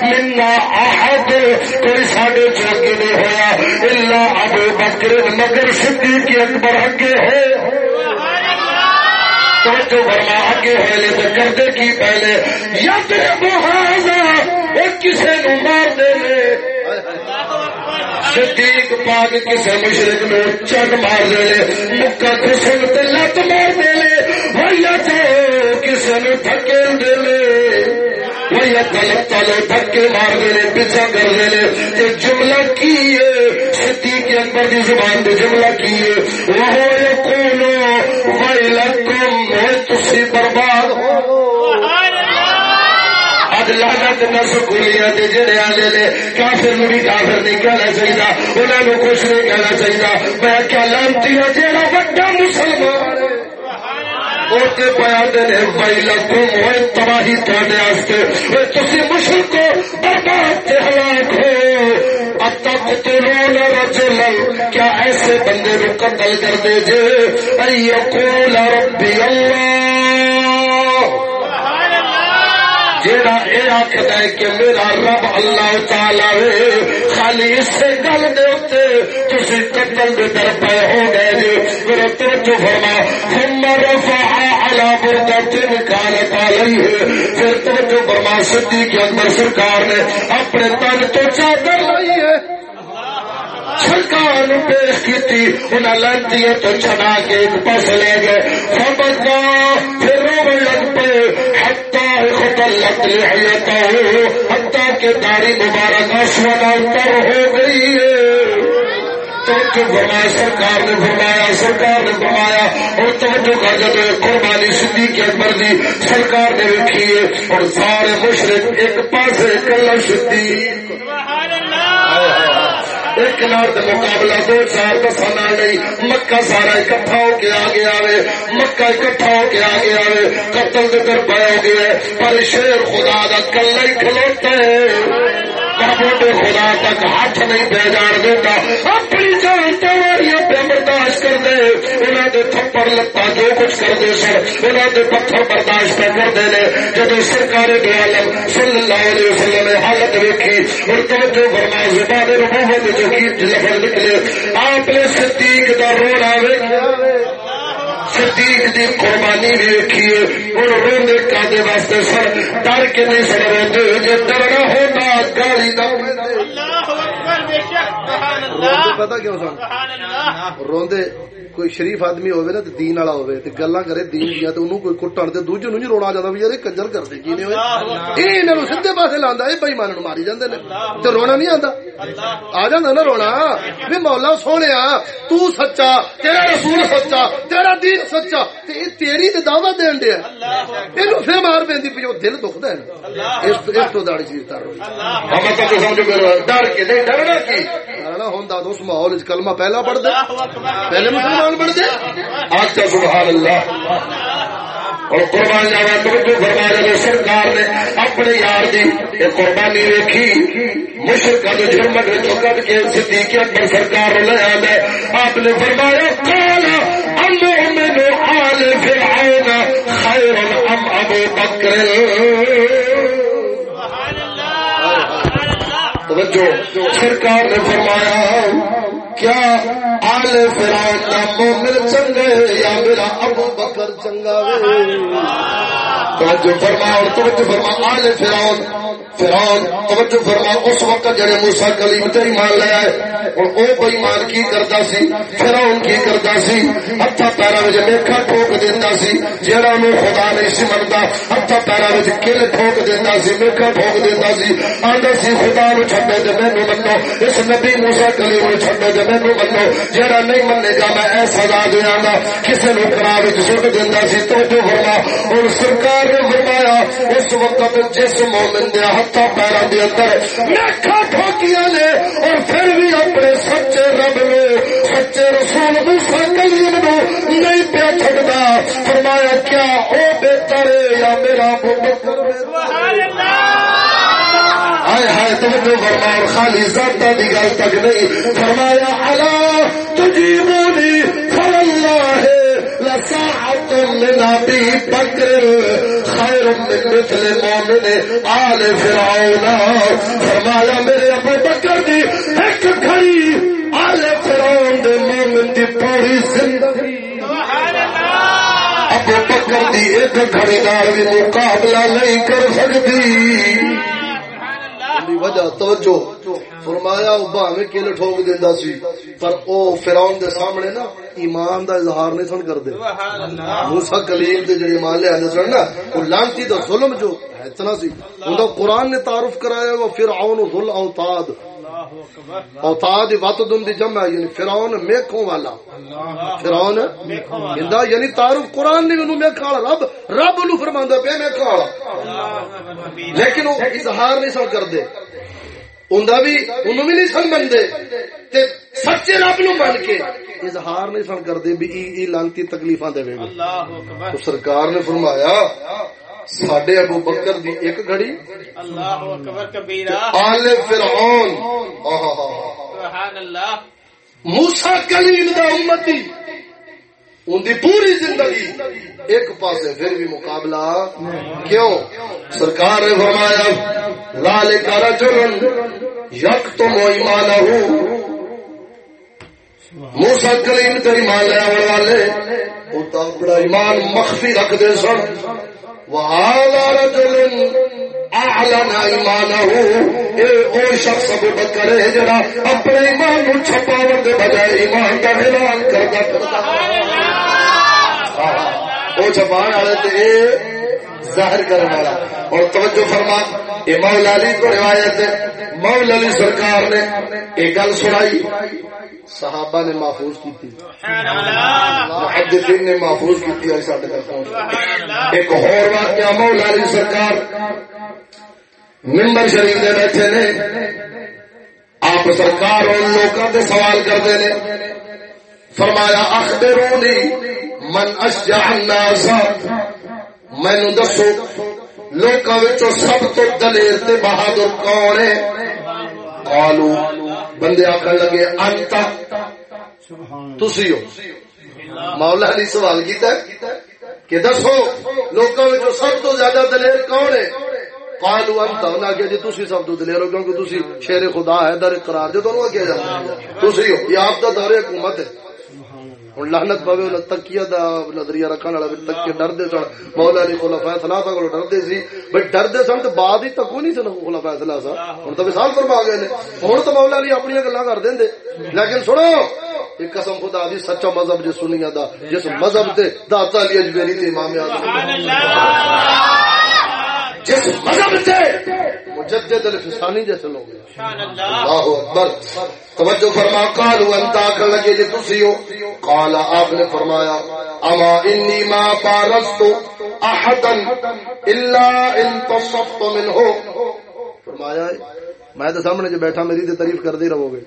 منا احد کوئی ساڈے اگے نہیں ہویا الا ابو بکر مگر صدیق اکبر اگے ہے توجہ فرما تو کرتے کی پہلے یا تیرے کسے نو مار دے صدیق پاک کسے مشرق نو چک مار دے لے مکہ کسن لت مار دے لے بھیا تو کسے نو تھکیل دے لے بھیا تلک تلو مار پیچھا کر جملہ کیے زبان جملہ کیے وہ ویلکم تسی برباد ہو۔ اج جڑے آلے نے۔ کافر نو بھی کافر نہیں کہنا چاہیے انہاں نو کچھ نہیں کہنا چاہیے میں کیا لانتی ہے جڑا بڑا مسلمان ہے۔ اوتے پیا نے، بھائی تباہی تھوڑے واسطے تسی برباد ہلاک ہو۔ اب تک تلون رجل کیا ایسے بندے کو قتل کر دے جے؟ ای لو ربی اللہ۔ جیڑا اے آخر ہے کہ میرا رب اللہ تعالی وے، خالی اسے گل دے تسی قتل دے در پے ہو گئے جی میرا توجہ فرما، ثم رفع على بردت كانت عليه پھر فرما، صدیق اکبر سرکار نے اپنے تن تو چادر لائی ہے۔ سرکار پیش کی انہیں لڑتی ہے تو چنا کے ایک پاس لے گئے۔ سبق پھر رو لگ پے ہتا خطلت لحیتا کے ہو گئی ہے فرمایا سرکار نے فرمایا سرکار نے فرمایا اور توجہ کا جب قربانی صدیق اکبر دی سرکار نے رکھی ہے اور سارے مشرق ایک پاس کلا صدیق ایک نار کا مقابلہ دو چار دفعہ نہ نہیں مکہ سارا اکٹھا ہو کے آ گیا وے مکہ اکٹھا ہو کے آ گیا وے قتل کے در پہ ہو گیا پر شیر خدا کا کلا ہی کھلوتا ہے بابوٹے خدا تک ہاتھ نہیں پہ جان دیتا اپنی جان تواریاں انہوں نے تھپڑ لتا جو کچھ کر دے سر انہوں پتھر برداشت پہ کر دے جب سرکار عالم صلی اللہ علیہ وسلم نے حالت ویکھی اور توجہ فرما زبان ربوت جو کی لفظ نکلے آپ نے صدیق دا رونا ویکھیا صدیق دی قربانی بھی رکھیے اور روندے کادے واسطے سر ڈر کے نہیں سر روندے جے ڈرنا ہوتا گالی نہ پتا کیوں سن؟ روندے کوئی شریف آدمی ہوئے نا دین والا ہوئے تے گلاں کرے دین دیا تے انہوں کوئی کٹن تے دوجے نوں نہیں رونا جاتا بھی یار کنجر کر دے کینے ہوئے اے انہاں نوں سیدھے پاسے لاندا اے بے ایمان نوں ماری جاندے نے تے رونا نہیں آندا آ جاندا نا رونا وی مولا سونیا تو سچا تیرا رسول سچا تیرا دین سچا تے اے تیری تے دعوت دین دے اینو پھر مار پیندی پئی او دل دکھدا ہے نا اس اس تو داڑی چیر تار ہوئی ہم تو سمجھو کہ ڈر کے نہیں ڈرنا کی ڈرنا ہوندا تو اس ماحول وچ کلمہ پہلا پڑھ دے پہلے مسلمان بن دے آج کا سبحان اللہ۔ اور قربان جاوا توجہ فرما جب سرکار نے اپنے یار دی یہ قربانی ویکھی۔ مشرقہ جو جرمن وچ کد کے صدیق اکبر سرکار لے آندا آپ نے فرمایا، قال المؤمن آل فرعون خیر ام ابو بکر۔ توجہ، سرکار نے فرمایا کیا آل فرعون کا مومن چنگے یا میرا ابو بکر چنگا وے؟ توجہ فرما اور توجہ فرما آل فرعون فرعون توجہ فرما، اس وقت جڑے موسی کلیم تے ایمان لے آئے اور او بے ایمان کی کردا سی فرعون کی کردا سی، ہتھا پیرا وچ میکھا ٹھوک دیندا سی جڑا نو خدا نہیں سی مندا، ہتھا پیرا وچ کل ٹھوک دیندا سی میکھا ٹھوک دیندا سی، آندا سی خدا نو چھڈے تے مینوں منو، اس نبی موسی کلیم نو چھڈے تے مینوں منو جڑا نہیں منے گا میں اے سزا دیاں گا کسے نو قرار وچ سٹ دیندا سی، توجہ فرما، اور سرکار فرمایا اس وقت جس مومن دے ہتھا پیرا دے اندر میکھا ٹھوکیاں نے اور پھر بھی اپنے سچے رب نے سچے رسول موسی کلیم نو نہیں پیا چھڈدا فرمایا کیا او بہتر ہے یا میرا ابو بکر ہائے ہائے خالی ذاتہ دی گل تک نہیں۔ فرمایا الا تجیبونی فواللہ ابی بکر خیر مثل مومن آل فرعون۔ فرمایا میرے ابو بکر دی ایک گھڑی آل فرعون دے مومن دی پوری زندگی۔ ابو بکر دی ایک گھڑی نال بھی مقابلہ نہیں کر سکتی۔ دی وجہ توجہ۔ فرمایا او بھاویں کل ٹھوک دیندا سی پر او فرعون دے سامنے نا ایمان دا اظہار نہیں سن کردے۔ موسی کلیم تے جڑے ایمان لے آندے سن نا او لعنتی دا ظلم جو اتنا سی۔ اوندا قرآن نے تعارف کرایا وہ فرعون ذل اوتاد۔ اوتاد وت دن دی جمع ہے، یعنی فرعون میکھوں والا۔ فرعون اندا یعنی تعارف قرآن نے انہوں میکھا والا۔ رب رب نو فرماندا پیا میکھا والا۔ لیکن وہ اظہار نہیں سن کردے۔ بھی انہوں بھی نہیں سن مندے تے سچے رب نو من کے۔ اظہار نہیں سن کردے بھی ای ای لانتی تکلیفاں دے وے تو سرکار نے فرمایا ساڈے ابو بکر دی ایک گھڑی۔ اللہ اکبر کبیرہ۔ آل فرعون۔ سبحان اللہ۔ کلیم دا امتی۔ ان دی پوری زندگی ایک پاسے پھر بھی مقابلہ۔ کیوں؟ سرکار نے فرمایا لالک رجل یکتم ایمانہ موسا کلیم تے ایمان لے آنے والے، وہ تو اپنا ایمان مخفی رکھ دے سن۔ وہذا رجل اعلن ایمانہ اے او شخص ابو بکر جڑا اپنے ایمان نو چھپاون دے بجائے ایمان دا اعلان کردا کردا۔ او چھپان والے تے اے ظاہر کرنے والا۔ اور توجہ فرما یہ مولا علی کو روایت ہے، مولا علی سرکار نے یہ گل سنائی۔ صحابہ نے محفوظ کی تھی محدثین نے محفوظ کی تھی ساڈے تک پہنچ ایک اور واقعہ مولا علی سرکار ممبر شریف دے بیٹھے نے۔ آپ سرکار ان لوگوں سے سوال کرتے نے۔ فرمایا، اخبرونی من اشجع الناس. مینو دسو، لوکاں وچوں سب تو دلیر تے بہادر کون ہے؟ قالو، بندے آکھن لگے، انت۔ تسی ہو۔ مولا علی سوال کیتا ہے کہ دسو، لوکاں وچوں سب تو زیادہ دلیر کون ہے؟ قالو، انت۔ انہاں کہ جی تسی سب تو دلیر ہو، کیونکہ تسی شیر خدا ہے، در قرار جو تانوں کیا جاندا تسی ہو۔ یہ آپ دا دور حکومت ہے۔ ہوں لعنت پوے انہیں تکیہ دا نظریہ رکھن والا بھی تکیہ ڈردے سن۔ مولا علی خلفاء ثلاثہ کو ڈردے سی۔ بھئی ڈردے سن تے بعد ہی تکو نہیں سن خلفاء ثلاثہ ہن تو مثال فرما گئے نے۔ ہن تو مولا علی اپنی گلاں کر دیندے لیکن سنو ایک قسم خدا دی سچا مذہب جس سنیا دا، جس مذہب تے داتا علی اجمیری تے امام اعظم جس مذہب سے مجدد الفسانی جیسے لوگ ہیں۔ اللہ۔ اکبر۔ توجہ فرما قالوا انت کر لگے جی تسی ہو قال آپ نے فرمایا اما انی ما بارست احدا الا ان تصفت منه فرمایا میں تو سامنے جو بیٹھا میری تعریف کردے رہو گے۔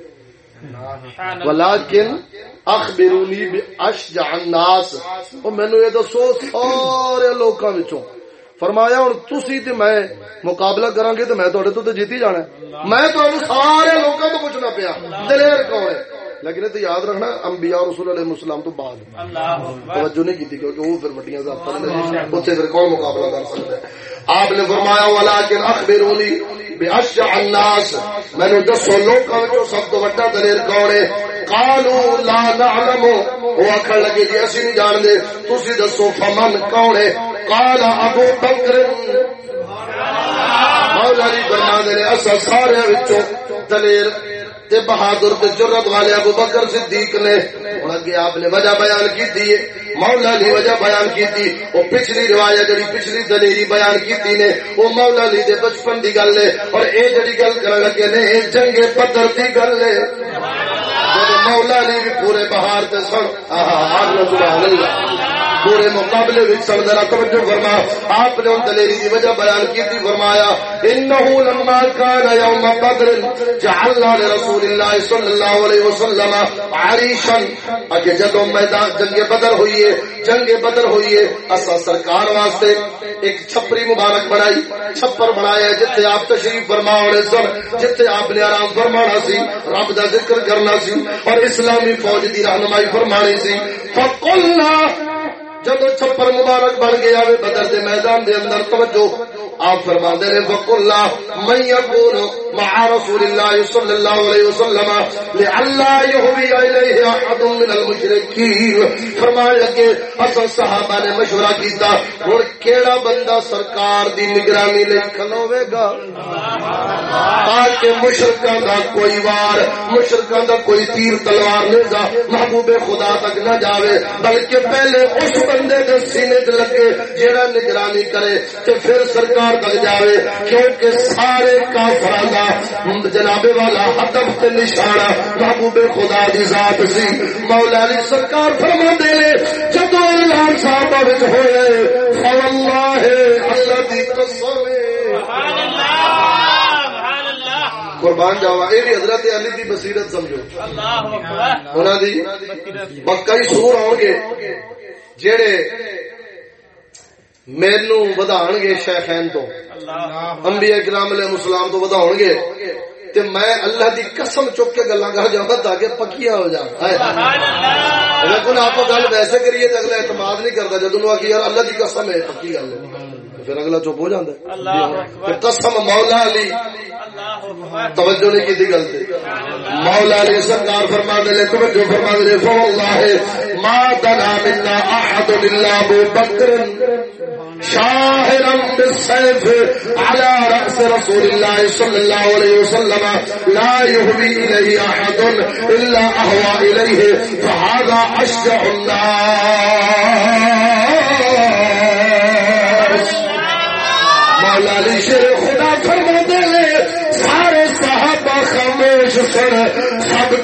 ولكن اخبرونی باشجع الناس۔ او مینوں یہ دسو سارے لوکاں وچوں۔ فرمایا ہوں تسی تے میں مقابلہ کراں گے تے میں تہاڈے تو تے جیتی جانا ہے. میں تانوں سارے لوکاں تو پوچھنا پیا، دلیر کون ہے؟ لیکن یہ تو یاد رکھنا انبیاء رسول علیہ السلام تو بعد۔ توجہ نہیں کی کیونکہ وہ پھر ضابطہ نے پھر کون مقابلہ کر سکتا ہے آپ نے فرمایا ولیکن اخبرونی باشجع الناس۔ میں نے دسو لوکاں وچوں سب تو بڑا دلیر کون ہے؟ قالوا لا نعلم۔ وہ آکھن لگے جی اسی نہیں جان دے تسی دسو فمن کون ہے؟ قال ابو بکر۔ مولا علی فرما دے اسا سارے وچوں دلیر تے بہادر تے جرت والے ابو بکر صدیق نے ہن اگے آپ نے وجہ بیان کیتی ہے، مولا علی وجہ بیان کیتی، او پچھلی روایت جڑی پچھلی دلیری بیان کیتی نے، او مولا علی دے بچپن دی گل ہے، اور اے جڑی گل کرن لگے نے، اے جنگ بدر دی گل ہے۔ سبحان جب مولا علی بھی پورے بہار تے سن، آہا سبحان اللہ پورے مقابلے وچ سن، ذرا توجہ فرما۔ آپ نے ان دلیری دی وجہ بیان کیتی، فرمایا انه لما كان يوم بدر جعلنا لرسول الله صلی اللہ علیہ وسلم عریشا۔ اگے جدوں میدان، جنگ بدر ہوئی ہے، جنگ بدر ہوئی ہے اسا سرکار واسطے ایک چھپری مبارک بنائی۔ چھپر بنایا جتھے آپ تشریف فرما ہونے سن، جتھے آپ نے آرام فرمانا سی، رب دا ذکر کرنا سی اور اسلامی فوج دی رہنمائی فرمانی سی۔ فقلنا جب چھپر مبارک بن گیا بدر دے میدان دے اندر، توجہ، آپ فرما دے رہے، فقلنا من یکون مع رسول اللہ صلی اللہ علیہ وسلم لعلا یہوی الیہ احد من المشرکین فرمان لگے اصل صحابہ نے مشورہ کیتا اور کیڑا بندہ سرکار دی نگرانی لے کھلوے گا تاکہ مشرکاں دا کوئی وار مشرکاں دا کوئی تیر تلوار لے جا، محبوب خدا تک نہ جاوے، بلکہ پہلے اس بندے دے سینے تے لگے جیڑا نگرانی کرے، تے پھر سرکار تک جاوے، کیونکہ سارے کافراں دا جناب والا ہدف تے نشانہ محبوب خدا دی ذات سی۔ مولا علی سرکار فرماندے نے جدوں اعلان صاحب وچ ہوئے فواللہ اللہ دی قسم قربان جاوا اے بھی حضرت علی دی بصیرت سمجھو۔ انہاں دی بکئی سور آن گے جڑے مینو ودان گے شیخین تو، انبیاء کرام علیہ السلام تو ودان گے تے میں اللہ دی قسم چک کے گلا کر جاؤں تاکہ پکیاں ہو جان لیکن آپ گل ویسے کریے اگلا اعتماد نہیں کرتا جدو آ یار اللہ دی قسم ہے، پکی گل ہے۔ پھر اگلا چپ ہو جاتا ہے۔ قسم مولا علی۔ توجہ نہیں کی گل سے۔ مولا علی سرکار فرما دے توجہ فرما دے فو اللہ ما دنا منا احد الا ابو بکر شاهرا بالسيف على رأس رسول الله صلى الله عليه وسلم لا يهوي إليه أحد إلا أهوى إليه فهذا أشجع الناس۔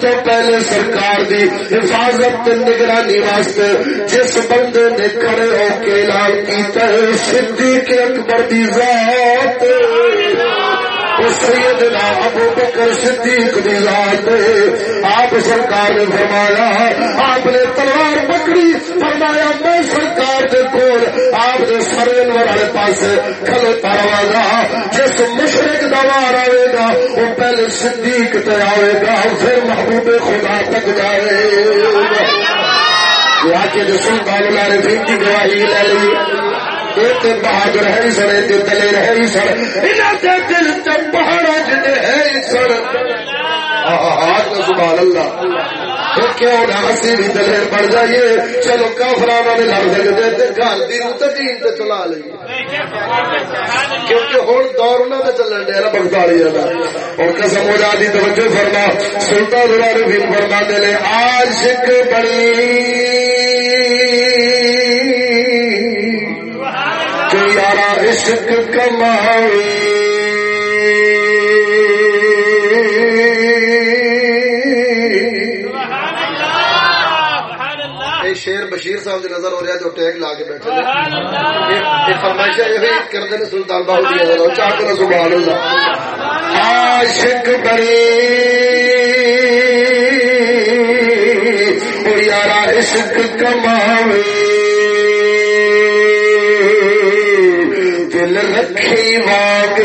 تو پہلے سرکار دی حفاظت نگرانی واسطے جس بندے نے کھڑے ہو کے اعلان کیتا ہے، صدیق اکبر دی ذات۔ سیدنا ابو بکر صدیق دی ذات۔ آپ سرکار نے فرمایا، آپ نے تلوار پکڑی۔ فرمایا، میں سرکار دے کول، آپ دے سرین والے پاس کھلوتا رہا گا۔ جس مشرق دا وار آئے گا، وہ پہلے صدیق تے آئے گا پھر محبوب خدا تک جائے گا کے جو سلطان اللہ کی گواہی لے لی ایک بہادر ہے سر ایک دلیر ہے سر دل سے پہاڑا جنے ہے سر سبحان اللہ تو کیوں نہ ہسی بھی دلیر جائیے۔ چلو لڑ سکتے دین تے چلا لئیے۔ کیونکہ دور انہوں نے چلن اور قسم ہو جاتی توجہ فرما۔ سلطان اللہ بھی فرما دے لے عاشق بڑی کہ یارا عشق کماوی۔ صاحب کی نظر ہو رہا جو ٹیگ لا کے بیٹھے یہ فرمائش یہ کرتے ہیں سلطان باہو کی نظر چاہ کر سبحان اللہ عاشق یارا عشق کماوی دل رکھی واگ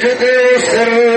سجدے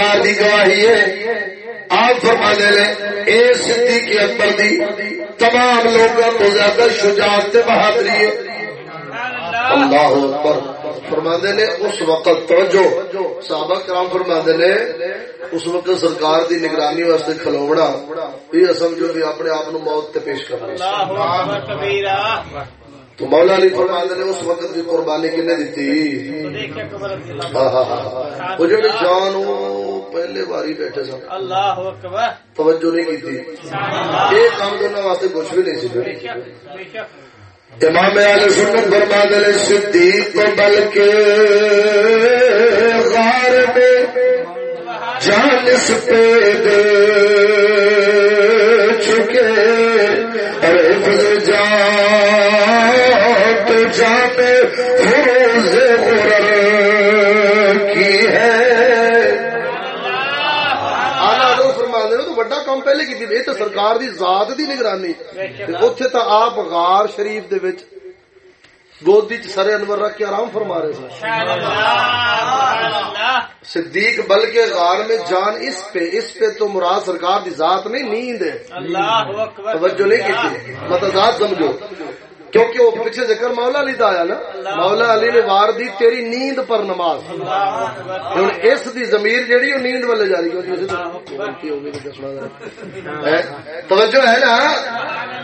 سرکار دی گواہی ہے۔ آپ فرمانے لے اے صدیق اکبر دی تمام لوگوں تو زیادہ شجاعت تے بہادری ہے۔ اللہ اکبر۔ فرماندے نے اس وقت توجہ صحابہ کرام فرماندے نے اس وقت سرکار دی نگرانی واسطے کھلونا یہ سمجھو بھی اپنے آپ نو موت تے پیش کرنا۔ اللہ اکبر کبیرہ۔ تو مولا علی فرماندے نے اس وقت دی قربانی کنے اللہ۔ ہاں ہاں ہاں وہ جڑے جان وہ پہلے باری بیٹھے سن۔ اللہ اکبر۔ توجہ نہیں کی یہ کام کرنے واسطے کچھ بھی نہیں سی امام علی سنت فرما دے صدیق کو بلکہ غار میں جان اس پہلے کی یہ تو سرکار دی ذات دی نگرانی۔ اوتھے تا آپ غار شریف دے وچ گودی چ سر انور رکھ کے آرام فرما رہے سن صدیق بلکہ غار میں جان اس پہ اس پہ تو مراد سرکار دی ذات نہیں نیند ہے۔ توجہ نہیں کی تھی مطلب سمجھو۔ کیونکہ وہ پیچھے ذکر مولا علی دا آیا نا مولا علی نے وار دی تیری نیند پر نماز۔ ہوں اس دی ضمیر جیڑی وہ نیند والے جاری کیوں جی توجہ ہے نا؟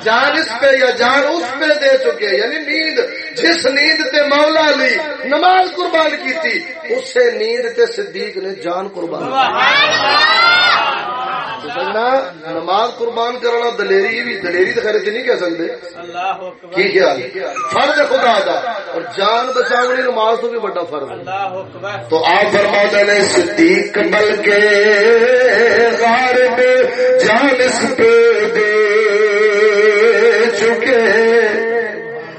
جان اس پہ یا جان اس پہ دے چکے یعنی نیند جس نیند تے مولا علی نماز قربان کی تھی اسے نیند تے صدیق نے جان قربان کی تو سجنا نماز قربان کرنا دلیری بھی دلیری تو خیر نہیں کہہ سکتے۔ کی خیال؟ فرض خدا دا۔ اور جان بچاؤنی نماز تو بھی بڑا فرض ہے۔ تو آپ فرماتے نے صدیق بل کے غار جان اس پہ دے چکے۔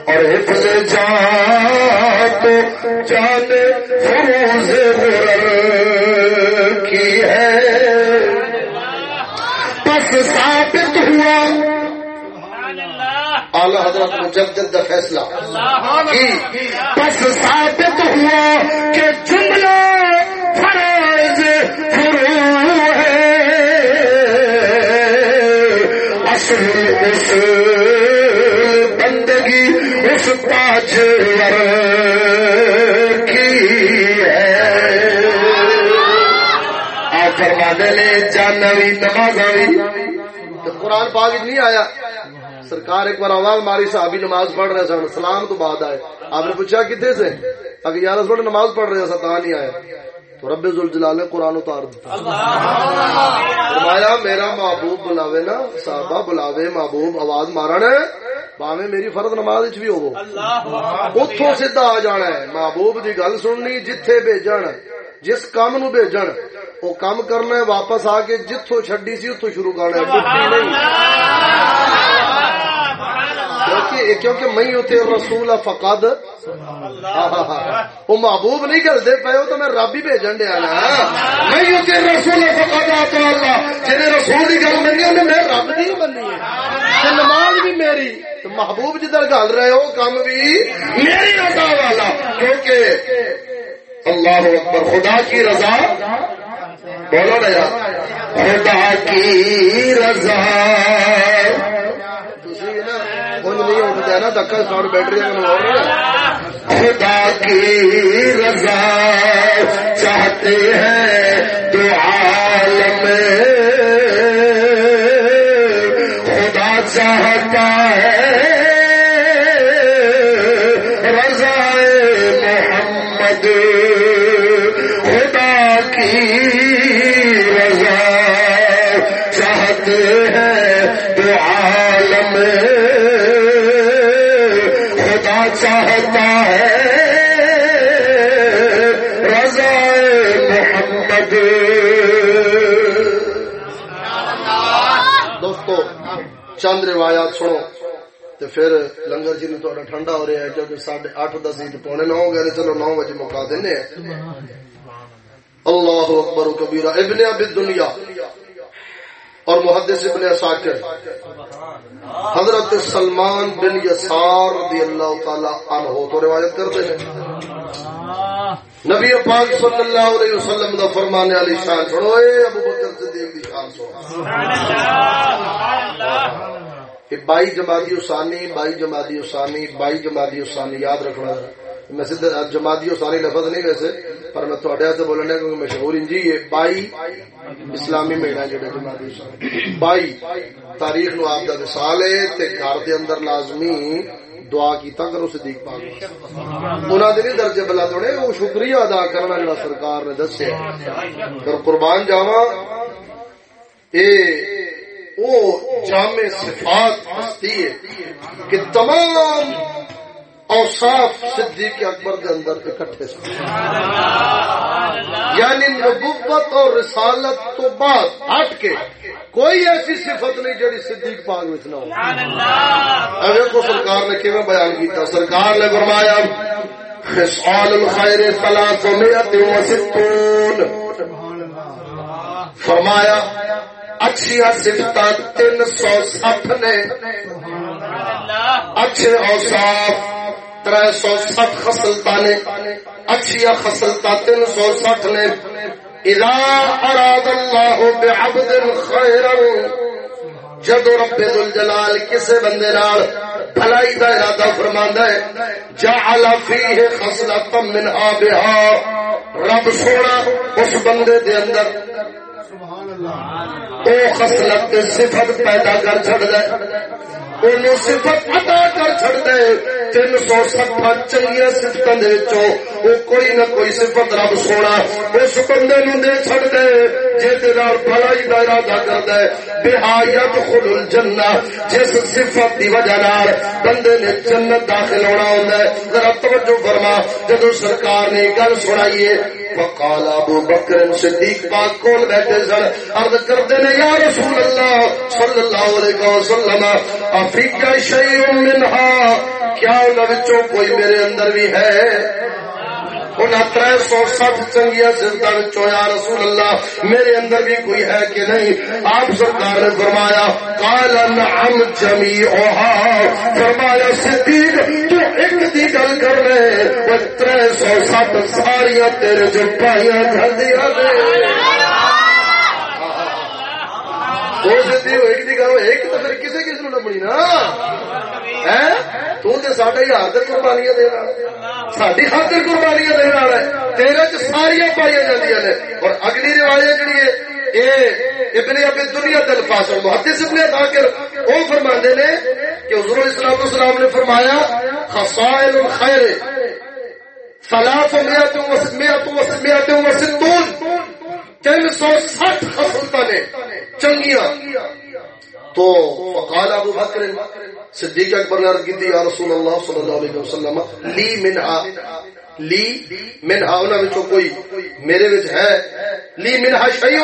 اور حفظ جان تو جان فروز غرر اعلی حضرت مجدد کا فیصلہ۔ بس ثابت ہوا کہ جملہ فرض فرو ہے۔ اصل اس بندگی اس تاجور کی ہے۔ آپ فرما دے جانوی تو قرآن پاک نہیں آیا؟ سرکار ایک بار آواز ماری صحابی نماز پڑھ رہے سن، سلام تو بعد آئے۔ آپ نے پوچھا کتنے سے؟ اگر یار نماز پڑھ رہے سا، تا نہیں آیا۔ تو رب زلجلال نے قرآن اتار دیتا فرمایا، میرا محبوب بلاوے نا، صحابہ بلاوے، محبوب، آواز مارن۔ باوے میری فرد نماز وچ بھی ہوو اوتھوں سیدھا آ جانا ہے۔ محبوب دی گل سننی، جتھے بھیجن، جس کام نو بھیجن وہ کام کرنا ہے، واپس آ کے جتھوں چھڈی سی، اوتھوں شروع کرنا ہے۔ کیونکہ کیونکہ میں ہوتے رسول فقد وہ محبوب نہیں کرتے پے تو میں رب ہی بھیجن دیا نا۔ میں ہوتے رسول فقد اللہ۔ جن رسول کی گل کرنی انہیں میں رب نہیں بننی ہے۔ نماز بھی میری۔ محبوب جدھر گل رہے ہو کام بھی میری رضا والا۔ کیونکہ اللہ اکبر خدا کی رضا۔ بولو نا خدا کی رضا۔ نہیں ہو سکتا نا دکا ساؤنڈ بیٹری خدا کی رضا چاہتے ہیں دو عالم۔ خدا چاہتا ہے روایات سنو تے پھر لنگر جی نو تھوڑا ٹھنڈا ہو رہا ہے کیونکہ ساڑھے اٹھ دس ہی پونے نو ہو گئے چلو نو بجے مکا دینے اللہ اکبر و کبیرہ، ابن اب دنیا اور محدث ابن اساکر حضرت سلمان بن یسار رضی اللہ تعالی عنہ تو روایت کرتے ہیں۔ نبی پاک صلی اللہ علیہ وسلم دا فرمانے علی شان چھوڑو اے ابو بکر صدیق دی شان سو کہ بائی جماعتی اسانی بائی جماعتی اسانی بائی جماعتی اسانی یاد رکھنا۔ میں سیدھا جماعتی اسانی لفظ نہیں ویسے، پر میں تھوڑے ہاتھ بولنا کیونکہ مشہور انجی ہے۔ بائی اسلامی مہینہ جڑا جماعتی اسانی بائی تاریخ نو آپ دا وصال ہے تے گھر دے اندر لازمی دعا کیتا کرو صدیق پاک انہاں دے نہیں درجے بلا توڑے وہ شکریہ ادا کرنا جڑا سرکار نے دسیا پھر قربان جاواں، اے وہ جامع صفات ہستی ہے کہ تمام اوصاف صدیق اکبر کے اندر اکٹھے یعنی نبوت اور رسالت تو بعد ہٹ کے کوئی ایسی صفت نہیں جڑی صدیق پاک میں نہ ہو۔ اگر کو سرکار نے کیویں بیان کیتا۔ سرکار نے فرمایا خصال الخير ثلاثمائة وستون فرمایا اچھیا سفت تین سو سٹھ نے اچھے اوصاف تر سو سٹھ خسلتا نے اچھیا خسلتا تین سو سٹھ نے اذا اراد اللہ بعبد خیرا جدو رب الجلال کسے بندے نال بھلائی دا ارادہ فرماندا ہے جعل فیہ خصلۃ من بها رب سونا اس بندے دے اندر او خصلت صفت پیدا کر چھڑ دے۔ اونوں صفت عطا کر چھڑ دے۔ تین سو سٹھا چنگیا صفتاں دے کوئی نہ کوئی صفت رب سونا اس بندے نوں دے چھڑ دے ارادہ ہے جس صفت وجہ نال بندے نے جنت داخل ہونا ہے ذرا توجہ فرما سرکار نے گل سنائی ہے ابو بکر صدیق پاک کول بیٹھے سن عرض کرتے نے یا رسول اللہ صلی اللہ علیہ وسلم افریقہ شیء منها کیا ان وچوں کوئی میرے اندر بھی ہے ان تر سو سٹھ چنگیا سفت یا رسول اللہ میرے اندر بھی کوئی ہے کہ نہیں آپ سرکار نے فرمایا کال نعم جمی فرمایا صدیق تو ایک دی گل کر رہے وہ تر سو سٹھ ساریا تیرے جو پائیاں جلدیا وہ صدیق ایک دی گل ایک تو پھر کسے کس نو لبنی نا تے قربانیاں دے ساری خاطر قربانیاں دے ہے۔ تیرے چ ساریا پائی جاندیاں نے۔ اور اگلی روایت جڑی ہے، اے ابن ابی دنیا دل فاصل، محدث ابن ذاکر او فرماندے نے کہ حضور اسلام السلام نے فرمایا، خصائل الخير ثلاث مئات وستون، تین سو سٹھ خصلتاں نے، چنگیاں۔ تو وقال ابو بکر صدیق اکبر نے عرض کی یا رسول اللہ صلی اللہ علیہ وسلم، لی منہا لی منہا، انہاں وچوں کوئی میرے وچ ہے؟ لی منہا شیء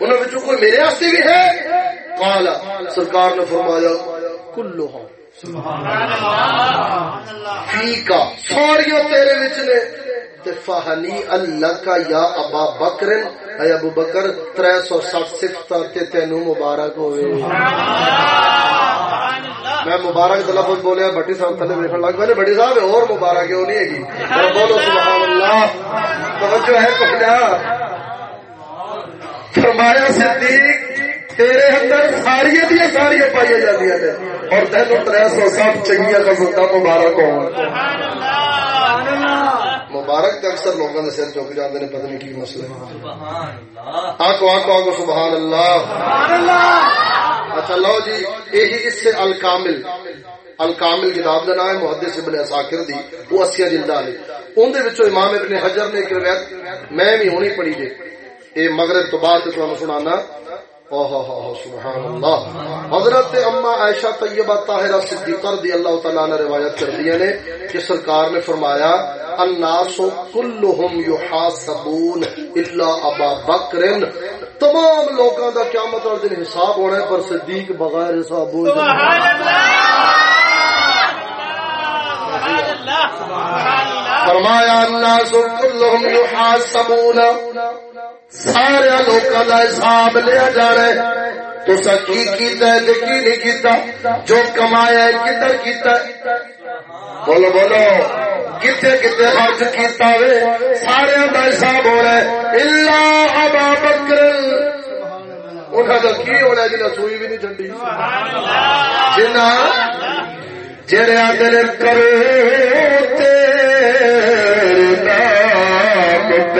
انہاں وچوں کوئی میرے واسطے بھی ہے؟ قال، سرکار نے فرمایا کلھا فی کا ساریاں تیرے وچ نے۔ تے فہنی اللہ کا یا ابا بکر، اے ابو بکر 360 صفتاں تے تینو مبارک ہوئے۔ میں مبارک دا لفظ بولیا بٹی صاحب تھلے ویکھن لگ پے بٹی صاحب اور مبارک کیوں نہیں ہے اور بولو، سبحان اللہ۔ توجہ ہے کچھ فرمایا صدیق تیرے اندر ساری دیا ساری پائی جاتی ہیں اور تینوں تر سو سات چنگیا کا مبارک ہو مبارک تو اکثر لوگوں کے سر چک جاتے ہیں پتہ نہیں کی مسئلہ۔ آکو آکو آکو سبحان اللہ اچھا لو جی یہی اس سے الکامل۔ الکامل کتاب کا نام ہے، محدث ابن اساکر دی۔ وہ اسیا جلدہ نے۔ ان دے وچوں امام ابن حجر نے ایک روایت میں بھی ہونی پڑھی جے۔ اے مغرب تو بعد تمہیں سنانا۔ سبحان اللہ حضرت اما عائشہ طیبہ طاہرہ صدیقہ رضی اللہ تعالیٰ نے روایت کر دیا نے کہ سرکار نے فرمایا، الناس کلہم یحاسبون الا ابا بکر تمام لوگوں دا قیامت والے دن حساب ہونا ہے، پر صدیق بغیر حساب ہو فرمایا الناس کلہم یحاسبون سارے لوگوں کا حساب لیا جا رہا ہے۔ تو کی کیتا ہے تے کی نہیں کیتا؟ جو کمایا ہے کدھر کیتا ہے؟ بولو بولو۔ کتنے کتنے خرچ کیتا ہوئے۔ سارے کا حساب ہو رہا ہے۔ اللہ ابا بکر۔ انہوں کا کی ہونا جنہیں سوئی بھی نہیں چنڈی جنا جڑے آدھے کرو تیرے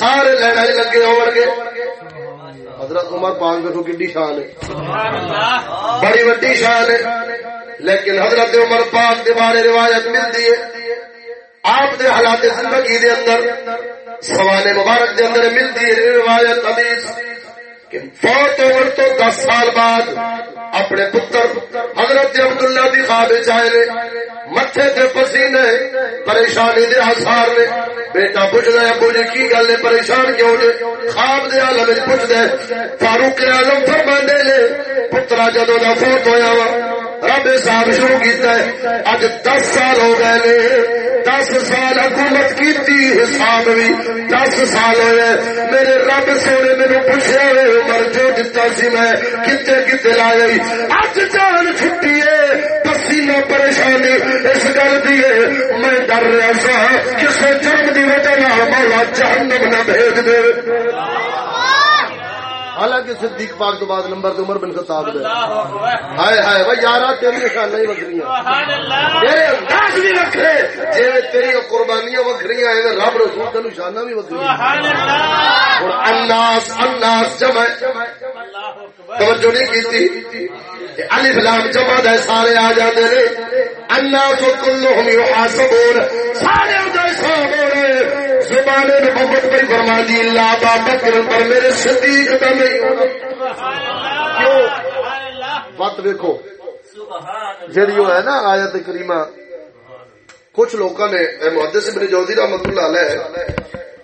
اللہ سارے لڑائی لگے ہو گے حضرت عمر پاک بیٹھو کڈی شان ہے۔ بڑی وڈی شان ہے۔ لیکن حضرت عمر پاک کے بارے روایت ملتی ہے۔ آپ دے حالات زندگی دے اندر سوال مبارک دے اندر ملتی ہے۔ روایت حدیث کہ فوت عمر تو دس سال بعد اپنے پتر حضرت عبداللہ دی خواب چاہے متھے تے پسینے، پریشانی دے آثار نے۔ بیٹا پوچھ دے ابو جی کی گل ہے؟ پریشان کیوں نے؟ خواب دے عالم وچ پوچھ دے فاروق اعظم فرماندے نے، پترا جدوں دا فوت ہویا وا، رب صاحب شروع کیتا ہے، اج دس سال ہو گئے نے۔ دس سال حکومت کیتی، حساب بھی دس سال ہوئے میرے رب سونے میرے پوچھے ہوئے عمر جو دتا سی میں، کتے کتے لا اج جان چھٹی ہے پریشانی اس گل دی ہے۔ میں ڈر رہا سا کسے جرم دی وجہ نال مولا جہنم نہ بھیج دے۔ حالانکہ صدیق پاک تو بعد نمبر عمر بن خطاب دے۔ ہائے ہائے بھائی یارا تیری نشانہ ہی وکری تیرے انداز بھی جی تیری قربانیاں وکری ہیں رب رسول کا نشانہ بھی وکری اور الناس الناس جمع توجہ نہیں کی الف لام جمع دے سارے آ جاتے نے الناس کلهم يحاسبون سارے دا حساب ہو رہے زبان نبوت پہ فرما دی اللہ با بکر پر میرے صدیق کا نہیں۔ کیوں؟ بات دیکھو جڑی وہ ہے نا آیت کریمہ کچھ لوگوں نے محدث ابن جوزی رحمۃ اللہ علیہ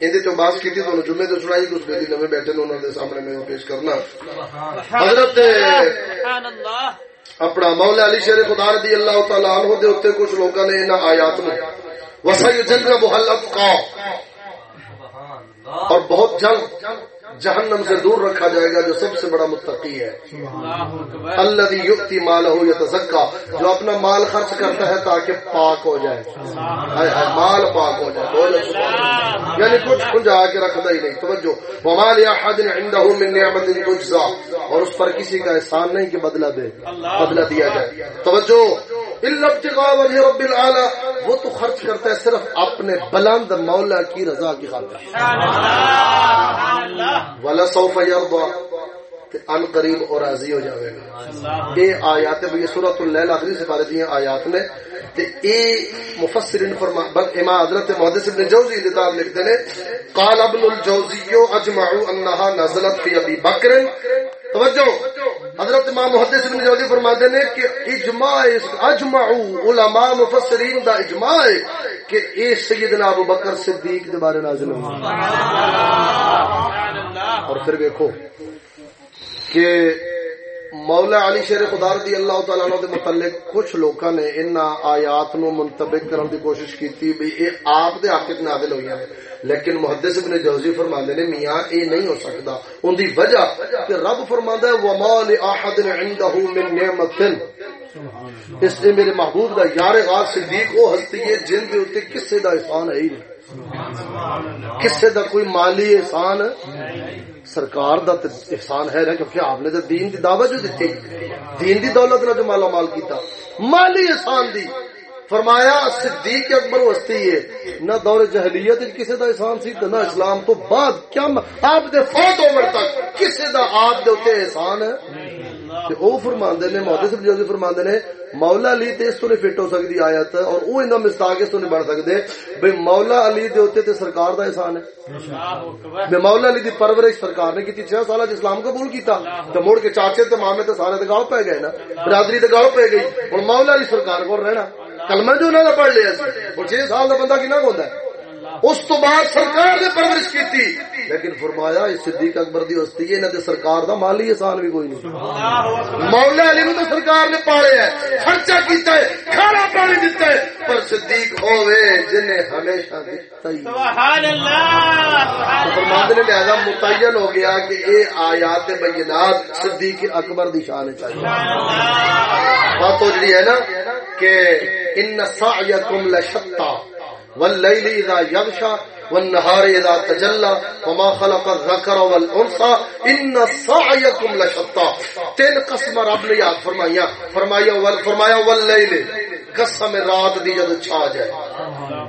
اندے تو بات کی تھی تو جمعے تو سنائی کچھ بیلی نویں بیٹھے نے نے سامنے میں پیش کرنا۔ حضرت اپنا مولا علی شیر خدا رضی اللہ تعالی عنہ دے اوتے کچھ لوگوں نے انہاں آیات میں وسیجنب حلت کا اور بہت جلد جہنم سے دور رکھا جائے گا جو سب سے بڑا متقی ہے۔ اللہ یقتی مال ہو یا تزکا جو اپنا مال خرچ کرتا ہے تاکہ پاک ہو جائے۔ مال پاک ہو جائے۔ یعنی کچھ کھنجا کے رکھتا ہی نہیں۔ توجہ۔ ومال احد عنده من نعمت تجزا اور اس پر کسی کا احسان نہیں کہ بدلہ دے، بدلہ دیا جائے۔ توجہ۔ الا رب العالى وہ تو خرچ کرتا ہے صرف اپنے بلند مولا کی رضا کی خاطر۔ ولا سوف يرضى تے ان قریب اور راضی ہو جاوے گا۔ یہ آیات یہ سورۃ اللیل آخری سفارے دی آیات نے۔ تے اے مفسرین فرما بل امام حضرت محدث ابن جوزی کتاب لکھتے ہیں قال ابن الجوزی اجمعوا انها نزلت بکر توجہ۔ حضرت امام محدث ابن جوزی فرماتے ہیں کہ اجماع اجمعوا علماء مفسرین دا اجماع ہے۔ کہ اے سیدنا ابو بکر صدیق دے بارے نازل ہوئی اور پھر دیکھو کہ مولا علی شیر خدا رضی اللہ تعالیٰ عنہ دے متعلق کچھ لوکاں نے ان آیات نو منطبق کرن دی کوشش کیتی بھی اے آپ دے حق نازل ہوئی ہیں۔ لیکن محدث ابن جوزی فرماندے نے میاں اے نہیں ہو سکدا ان دی وجہ کہ رب فرماندا ہے، وما لاحد عنده من نعمت اس لیے میرے محبوب دا یار غار صدیق وہ ہستی ہے، جن دے اوتے کسے دا احسان ہے ہی نہیں۔ کسے دا کوئی مالی احسان سرکار دا احسان ہے نا، کیونکہ آپ نے تو دین دی دعوت جو دیتی دین دی دولت نہ جو مالا مال کیتا۔ مالی احسان دی۔ فرمایا، صدیق اکبر وسطی ہے۔ نہ دور جہلیت وچ کسے دا احسان سی نہ اسلام تو بعد کیا آپ دے فوت عمر تک کسے دا آپ دے اوتے احسان ہے؟ تے او فرماندے نے محدث ابن جوزی جی فرماندے نے، مولا علی تے اس تو نہیں فٹ ہو سکدی آیت اور او اندا مستاق اس تو نہیں بن سکدے۔ بھئی مولا علی دے اوتے تے سرکار دا احسان ہے۔ بے مولا علی دی پرورش سرکار نے کیتی 6 سالہ اسلام قبول کیتا، تے مڑ کے چاچے تے مامے تے سارے تے گال پے گئے نا، برادری تے گال پے گئی۔ ہن مولا علی سرکار کول رہنا۔ کلمہ جو انہوں نے پڑھ لیا سی ہن 6 سال کا بندہ کنا ہوتا ہے؟ اس تو بعد سرکار نے پرورش کیتی لیکن فرمایا اس صدیق اکبر دی ہستی ہے انہاں تے سرکار دا مالی احسان بھی کوئی نہیں۔ مولا علی نو تو سرکار نے پالیا ہے خرچہ کیتا ہے کھانا پانی دیتا ہے۔ پر صدیق ہوے جن نے ہمیشہ دیتا ہی۔ سبحان اللہ فرماند نے لہذا متعین ہو گیا کہ اے آیات بینات صدیق اکبر دی شان چاہیے بات تو جڑی ہے نا کہ ان سعیکم لشتا واللیل اذا یغشا والنهار اذا تجلى وما خلق الذكر والانثى ان سعيكم لشتى. تین قسم رب نے یاد فرمایا فرمایا ول فرمایا واللیل، قسم رات دی جد چھا جائے۔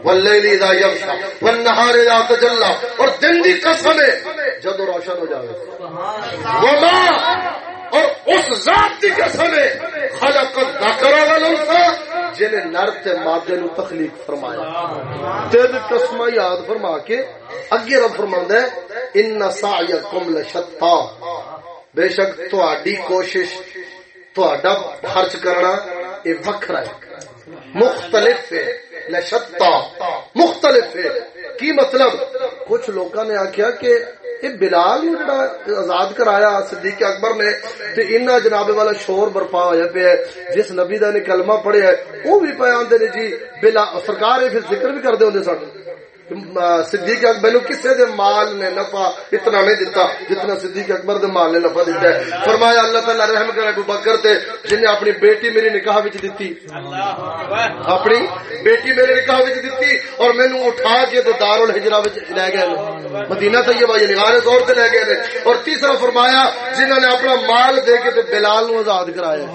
واللیل اذا یغشا والنهار اذا تجلى، اور دن دی قسم ہے جد روشن ہو جائے وما، اور اس ذات کی قسم ہے، خلق الذکر والانثى جن نر تے مادے نو تخلیق فرمایا۔ تین قسم یاد فرما۔ کے اگے رب فرماندا ہے ان سعیکم لشتا بے شک تہاڈی کوشش، تہاڈا خرچ کرنا اے وکھرا ہے۔ مختلف ہے لشتا مختلف ہے۔ کی مطلب؟ کچھ لوکاں نے آکھیا کہ یہ بلال جڑا آزاد کرایا صدیق اکبر نے، تے انہاں جناب والا شور برپا ہویا پیا ہے۔ جس نبی دا نے کلمہ پڑھیا ہے وہ بھی پے آندے جی بلا سرکار یہ پھر ذکر بھی کردے ہوندے سن۔ صدیق اکبر نو کسے دے مال نے نفع اتنا نہیں دیتا جتنا صدیق اکبر دے مال نے نفع دیتا ہے۔ فرمایا اللہ تعالی رحم کرے ابو بکر تے جن نے اپنی بیٹی میری نکاح وچ دتی۔ اپنی بیٹی میرے نکاح وچ دتی اور مینوں اٹھا کے تے دار الحجرہ وچ لے گئے مدینہ طیبہ یعنی یہ نگاہ طور تے لے گئے اور تیسرا فرمایا جنہاں نے اپنا مال دے کے تے بلال نو آزاد کرایا۔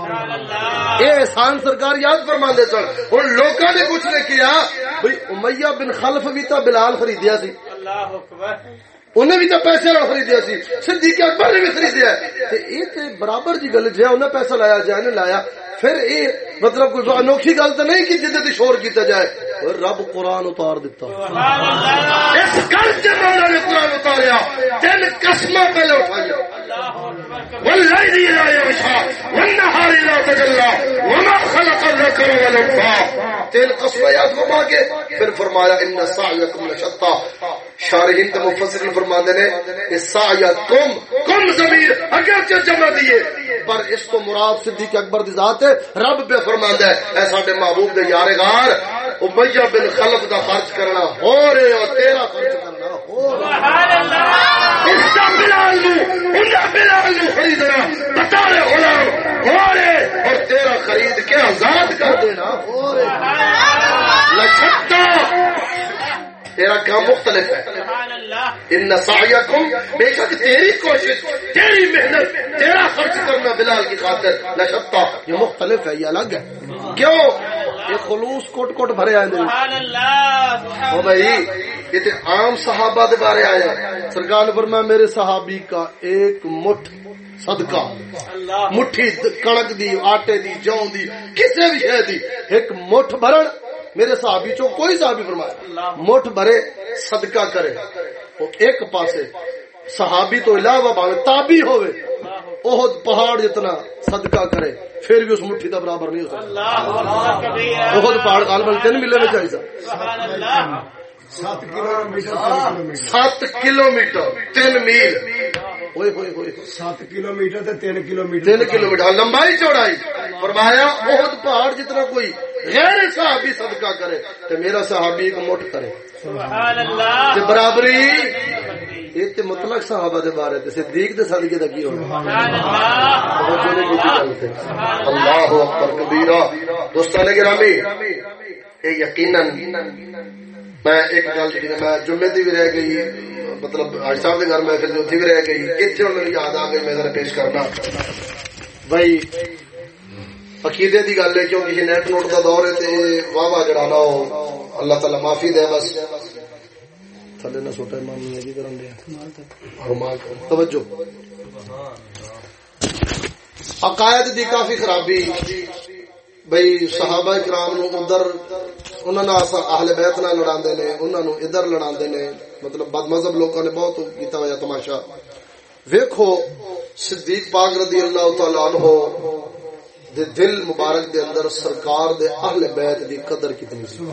اے احسان سرکار، یاد فرماندے سن، ہن لوکاں نے کچھ نے کیا، بھئی امیہ بن خلف بھی تا بلال خریدیا سی۔ انہیں بھی تو پیسے نال خریدیا سی صدیق اکبر نے بھی خریدیا تے اے تے برابر جی گل جے انہیں پیسہ لایا جائے نے لایا پھر اے مطلب کوئی انوکھی گل تو نہیں کہ جدے شور کیتا جائے۔ اور رب قرآن اتار دیتا اس مولا نے قرآن اتاریا۔ تین قسماں پہلے اٹھایا والليل إذا والنهار تجلى وما خلق الذكر تین فرما کے پھر فرمایا، ان سعیکم شارحین تے مفسرین فرماندے نے سعیکم کم ضمیر اگرچہ جمع دیے پر اس تو مراد صدیق اکبر دی ذات ہے۔ رب پہ فرماندا ہے اے ساڈے محبوب دے یار غار امیہ بن خلف دا خرچ کرنا ہو رہے اور تیرا خرچ کرنا ہو اس کا بلال نو ان کا بلال نو خریدنا بتا رہے غلام ہمارے اور تیرا خرید کے آزاد کر دینا لچھتا! تیرا کام مختلف ہے۔ ان سعیکم بے شک تیری کوشش تیری محنت تیرا خرچ کرنا بلال کی خاطر۔ لشتا یہ مختلف ہے یہ الگ ہے۔ کیوں؟ یہ خلوص کوٹ کوٹ بھرے آئے دل او بھائی یہ تے عام صحابہ دے بارے آیا سرکار فرمایا میرے صحابی کا ایک مٹھ صدقہ مٹھی کڑک دی آٹے دی جوں دی کسی بھی شے دی ایک مٹھ بھرن۔ میرے صحابی چوں کوئی صحابی فرمایا مٹھ بھرے صدقہ کرے۔ وہ ایک پاسے صحابی تو علاوہ باوے تابی ہوئے۔ اہد پہاڑ جتنا صدقہ کرے پھر بھی اس مٹھی کا برابر نہیں ہو سکتا۔ اہد پہاڑ کال بل تین ملے میں چاہیے سات کلو میٹر تین میل۔ سات کلو میٹر تین کلو میٹر تین کلو میٹر لمبائی چوڑائی۔ فرمایا اہد پہاڑ جتنا کوئی غیر صحابی صدقہ کرے تو میرا صحابی ایک مٹھ کرے۔ تے برابری یہ تے مطلق صحابہ دے بارے تے صدیق دے صدقے دا کی ہونا؟ گل تے۔ اللہ اکبر کبیرہ۔ دوستان گرامی اے یقیناً میں ایک گل جی میں جمعے دی بھی رہ گئی مطلب حاج صاحب دے گھر میں پھر اتھی بھی رہ گئی ہوں میری یاد آ گئی میں ذرا پیش کرنا۔ بھائی عقیدے دی گل ہے کیونکہ یہ نیٹ نوٹ دا دور ہے تے واہ واہ جڑا نا وہ اللہ تعالی معافی دے بس۔ تھلے نہ سوٹا مان نہیں ہے جی کرن دے۔ رمال توجہ۔ عقائد دی کافی خرابی۔ بھئی صحابہ کرام نو ادھر، انہاں نال اہل بیت نال لڑاندے نے، انہاں نو ادھر لڑاندے نے۔ مطلب بد مذہب لوکاں نے بہت کیتا ہوا تماشا۔ ویکھو، صدیق پاک رضی اللہ تعالی عنہ دے دل مبارک دے اندر سرکار دے اہل بیت دی قدر کتنی سی۔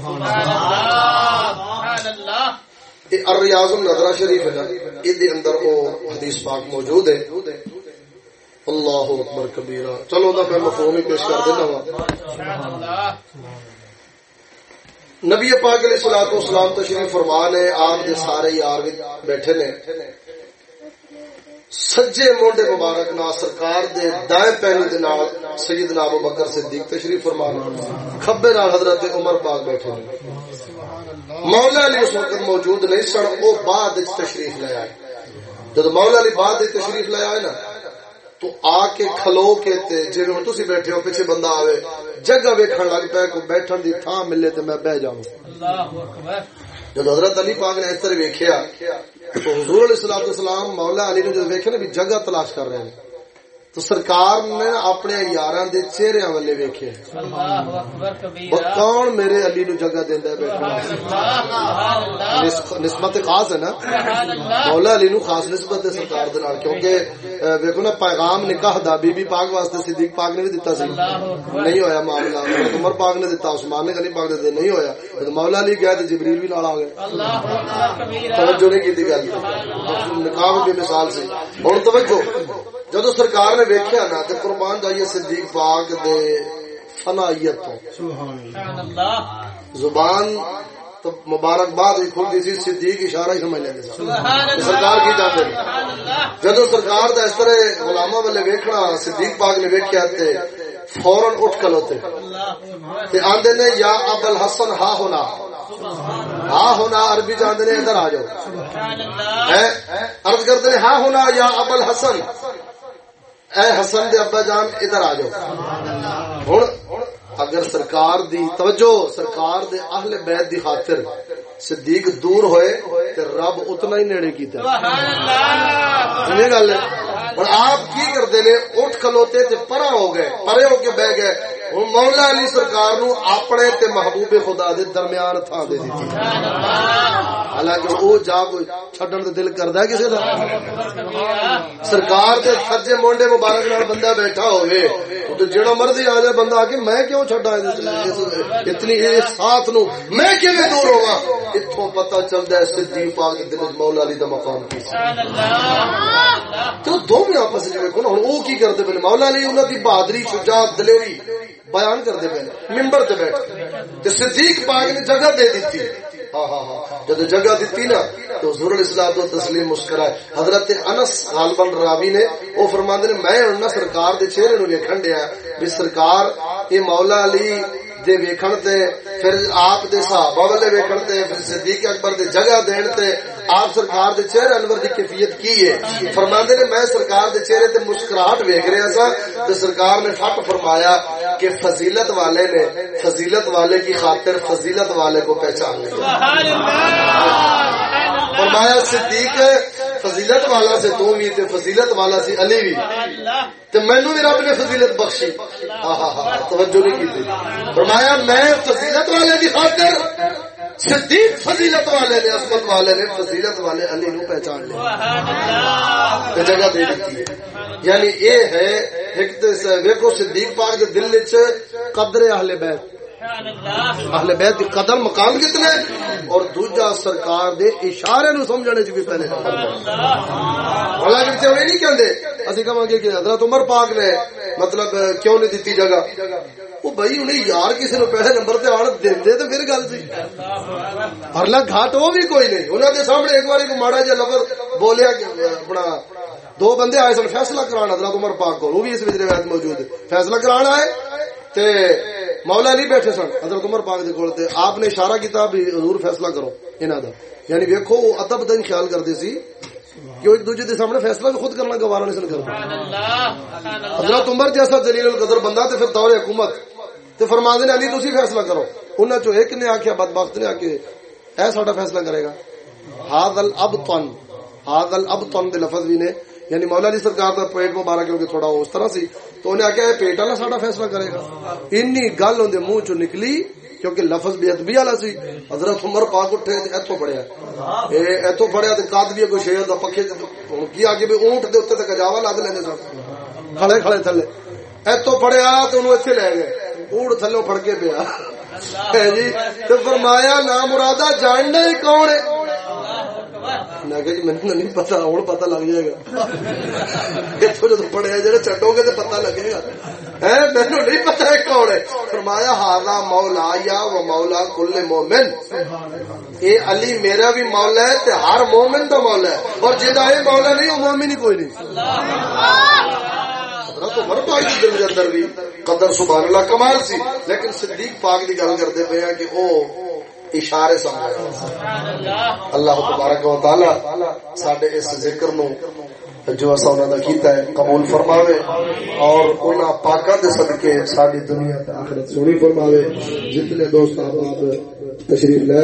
یہ الریاض النظرہ شریف ہے یہ دے اندر وہ حدیث پاک موجود ہے۔ اللہ اکبر کبیرہ۔ چلو دا میں مفہوم پیش کر دینا وا۔ نبی پاک علیہ الصلوۃ والسلام تشریف فرما نے آپ دے سارے یار بیٹھے نے۔ سجے مونڈے مبارک نال سرکار دے دائیں پہلو دے نال سیدنا ابو بکر صدیق تشریف فرما کھبے نال حضرت عمر پاک بیٹھے نے مولا علی اس وقت موجود نہیں سن وہ بعد وچ تشریف لے آئے جب مولا علی بعد وچ تشریف لے آئے نا تو آ کے کھلو کے تے جے ہن تسی بیٹھے ہو پیچھے بندہ آوے جگہ ویکھن لگ پے کو بیٹھن دی تھاں ملے تے میں بیٹھ جاواں جب حضرت علی پاک نے اس طرح ویکھیا، تو حضور علیہ الصلوۃ والسلام مولا علی نے جب ویکیا نا بھی جگہ تلاش کر رہے ہیں۔ تو سرکار نے اپنے دے چہرے والے ویکھے۔ وہ کون میرے علی نو جگہ دیندا ہے بیٹھنے نس- نسبت خاص ہے نا؟ مولا علی نو خاص نسبت ہے سرکار دے نال کیونکہ اہ، ویکھو نا پیغام نکاح دا بی بی پاک واسطے صدیق پاک نے بھی دتا سی۔ نہیں ہویا معاملہ عمر پاک نے دتا عثمان نے غنی پاک نے نہیں ہویا۔ مولا علی گیا تے جبریل بھی نال آ گئے۔ توجہ نہیں کیتی گل۔ نکاح بھی مثال سی۔ ہن توجہ جدو سرکار نے ویکھیا نا تے قربان جائیے صدیق پاک دے فنائیت تو زبان تو مبارکباد بھی کھل گئی سی صدیق اشارہ ہی سمجھ لیندے سن سرکار کی جاندے جدو سرکار دا اس طرح غلاماں والے ویکھنا صدیق پاک نے ویکھیا تے فورن اٹھ کھلوتے تے آندے نے یا ابو الحسن ہا ہونا ہا ہونا عربی جاندے نے ادھر آ جاؤ عرض کرتے ہیں ہاں ہونا یا ابو الحسن اے حسن دے ابا جان ادھر آ جاؤ۔ ہن اگر سرکار دی توجہ سرکار دے اہل بیت دی خاطر صدیق دور ہوئے تے رب اتنا ہی نیڑے کیتا یہ گل؟ ہے اور آپ کی کرتے نے اٹھ کھلوتے تے پرا ہو گئے پرے ہو کے بہ گئے۔ ہن مولا علی سرکار نو اپنے تے محبوب خدا دے درمیان تھا دے دیتی حالانکہ وہ جا کوئی چھڈن تے دل کردا ہے کسے دا؟ سرکار دے سجے مونڈے مبارک نال بندہ بیٹھا ہوئے تو جڑا مرضی آ جائے بندہ آ کے میں کیوں چھڈا اتنی اس ساتھ نو میں کیویں دور ہوواں؟ اتھوں پتہ چلدا ہے صدیق پاک دے دل وچ مولا علی دا مقام کی سی۔ تو دو میں آپس وچ ویکھو نا، ہن او کی کردے پے مولا علی انہاں دی بہادری، شجاعت، دلیری۔ بیان کردے پے ممبر تے بیٹھ تے صدیق پاک نے جگہ دے دیتی۔ ہاں ہاں ہاں, ہاں۔ جب جگہ دیتی نا، تو حضور الاسلام تو تسلیم مسکرائے۔ حضرت انس غالبن راوی نے او فرماندے نے، میں ہن سرکار دے چہرے نو ویکھن ڈیا، بھی سرکار اے مولا علی دے ویکھن تے، پھر آپ دے صحابہ والے ویکھن تے، پھر صدیق اکبر دے جگہ دین تے، آپ سرکار دے چہرے انور دی کیفیت کی ہے؟ فرماندے نے، میں سرکار دے چہرے تے مسکراہٹ ویکھ رہا سا تے سرکار نے فٹ فرمایا کہ فضیلت والے نے فضیلت والے کی خاطر فضیلت والے کو پہچان لیا۔ سبحان اللہ! فرمایا، صدیق فضیلت والا سے تو بھی، تے فضیلت والا سی علی بھی۔ تے مینوں بھی رب نے فضیلت بخشی۔ ہاں توجہ نہیں کی فرمایا، میں فضیلت والے کی خاطر صدیق فضیلت والے نے، عظمت والے نے، فضیلت والے علی نو پہچان لیا۔ تے جگہ دے دیتی یعنی ہے یعنی یہ ہے ایک تے ویکھو صدیق پاک دے دل وچ قدر اہل بیت۔ اہل بیت کی قدر مقام کتنے اور دوجا سرکار دے اشارے نو سمجھنے چ بھی پہلے اللہ کے ہوئے نہیں کہندے؟ اسی کہاں گے کہ حضرت عمر پاک نے مطلب کیوں نہیں دیتی جگہ؟ وہ بھائی انہیں یار کسی نو پہلے نمبر تے آن دیندے تو پھر گل سی۔ ہرلا گھاٹ وہ بھی کوئی نہیں۔ انہوں دے سامنے ایک بار ایک ماڑا جا لفظ بولیا کہ اپنا دو بندے آئے سن، فیصلہ کرانا حضرت عمر پاک کو وہ بھی اس وچ روایت موجود ہے۔ فیصلہ کرانا ہے تے مولا نہیں بیٹھے سن۔ حضرت عمر پاک دے کول تے آپ نے اشارہ کیتا بھی حضور فیصلہ کرو انہاں دا۔ یعنی ویکھو وہ ادب دا خیال کردے سی کہ ایک دوسرے دے سامنے فیصلہ بھی خود کرنا گوارا نہیں سن کرنا حضرت عمر جیسا جلیل القدر بندہ تے پھر دور حکومت تے فرماندے نے، علی تسی فیصلہ کرو۔ انہاں چوں ایک نے آکھیا، بدبخت نے آکھے اے ساڈا فیصلہ کرے گا۔ ہاذ الابطن ہاذ الابطن دے لفظ بھی نے۔ یعنی مولا علی سرکار دا پیٹ مبارک کیونکہ تھوڑا اس طرح سی۔ تو انہیں آخیا پیٹ والا ساڈا فیصلہ کرے گا۔ اینی گل اندر منہ چ نکلی کیونکہ لفظ بے ادبی والا سی۔ حضرت عمر پاک اٹھے تے ایتھوں پڑھیا۔ اے ایتھوں پڑھیا تے قادوی کوئی شیر دا پکھے ہن کی آگے بھی اونٹ دے اوتے تے کجاوا لگ لیندے سن۔ کھڑے کھڑے تھلے۔ ایتھوں پڑھیا تے اونوں ایتھے لے گئے۔ اونٹ تھلے پھڑ کے پیا جی تے فرمایا نا مرادا جاننا ہی کون ہے؟ میں کہ جی نہیں پتا، ہوں پتا لگ جائے گا۔ اتوں جب پڑھیا جائے چڈو گے تو پتا لگے گا۔ مینو نہیں پتا ہے کون ہے۔ فرمایا ہارا مولا یا وہ مولا کل مومن. یہ علی، میرا بھی مولا ہے تے ہر مومن کا مولا ہے۔ اور جہاں یہ مولا نہیں وہ مومن ہی کوئی نہیں۔ حضرت عمر پاک دی دل اندر بھی۔ قدر سبحان اللہ، کمال سی۔ لیکن صدیق پاک دی گل کرتے پے کہ او اشارے سمجھا اللہ تبارک و تعالی ساڈے اس ذکر نو جو اسا انہاں دا کیتا ہے قبول فرماوے اور انہاں پاکاں دے صدقے ساری دنیا تے آخرت سونی فرماوے۔ جتنے دوست احباب تشریف لے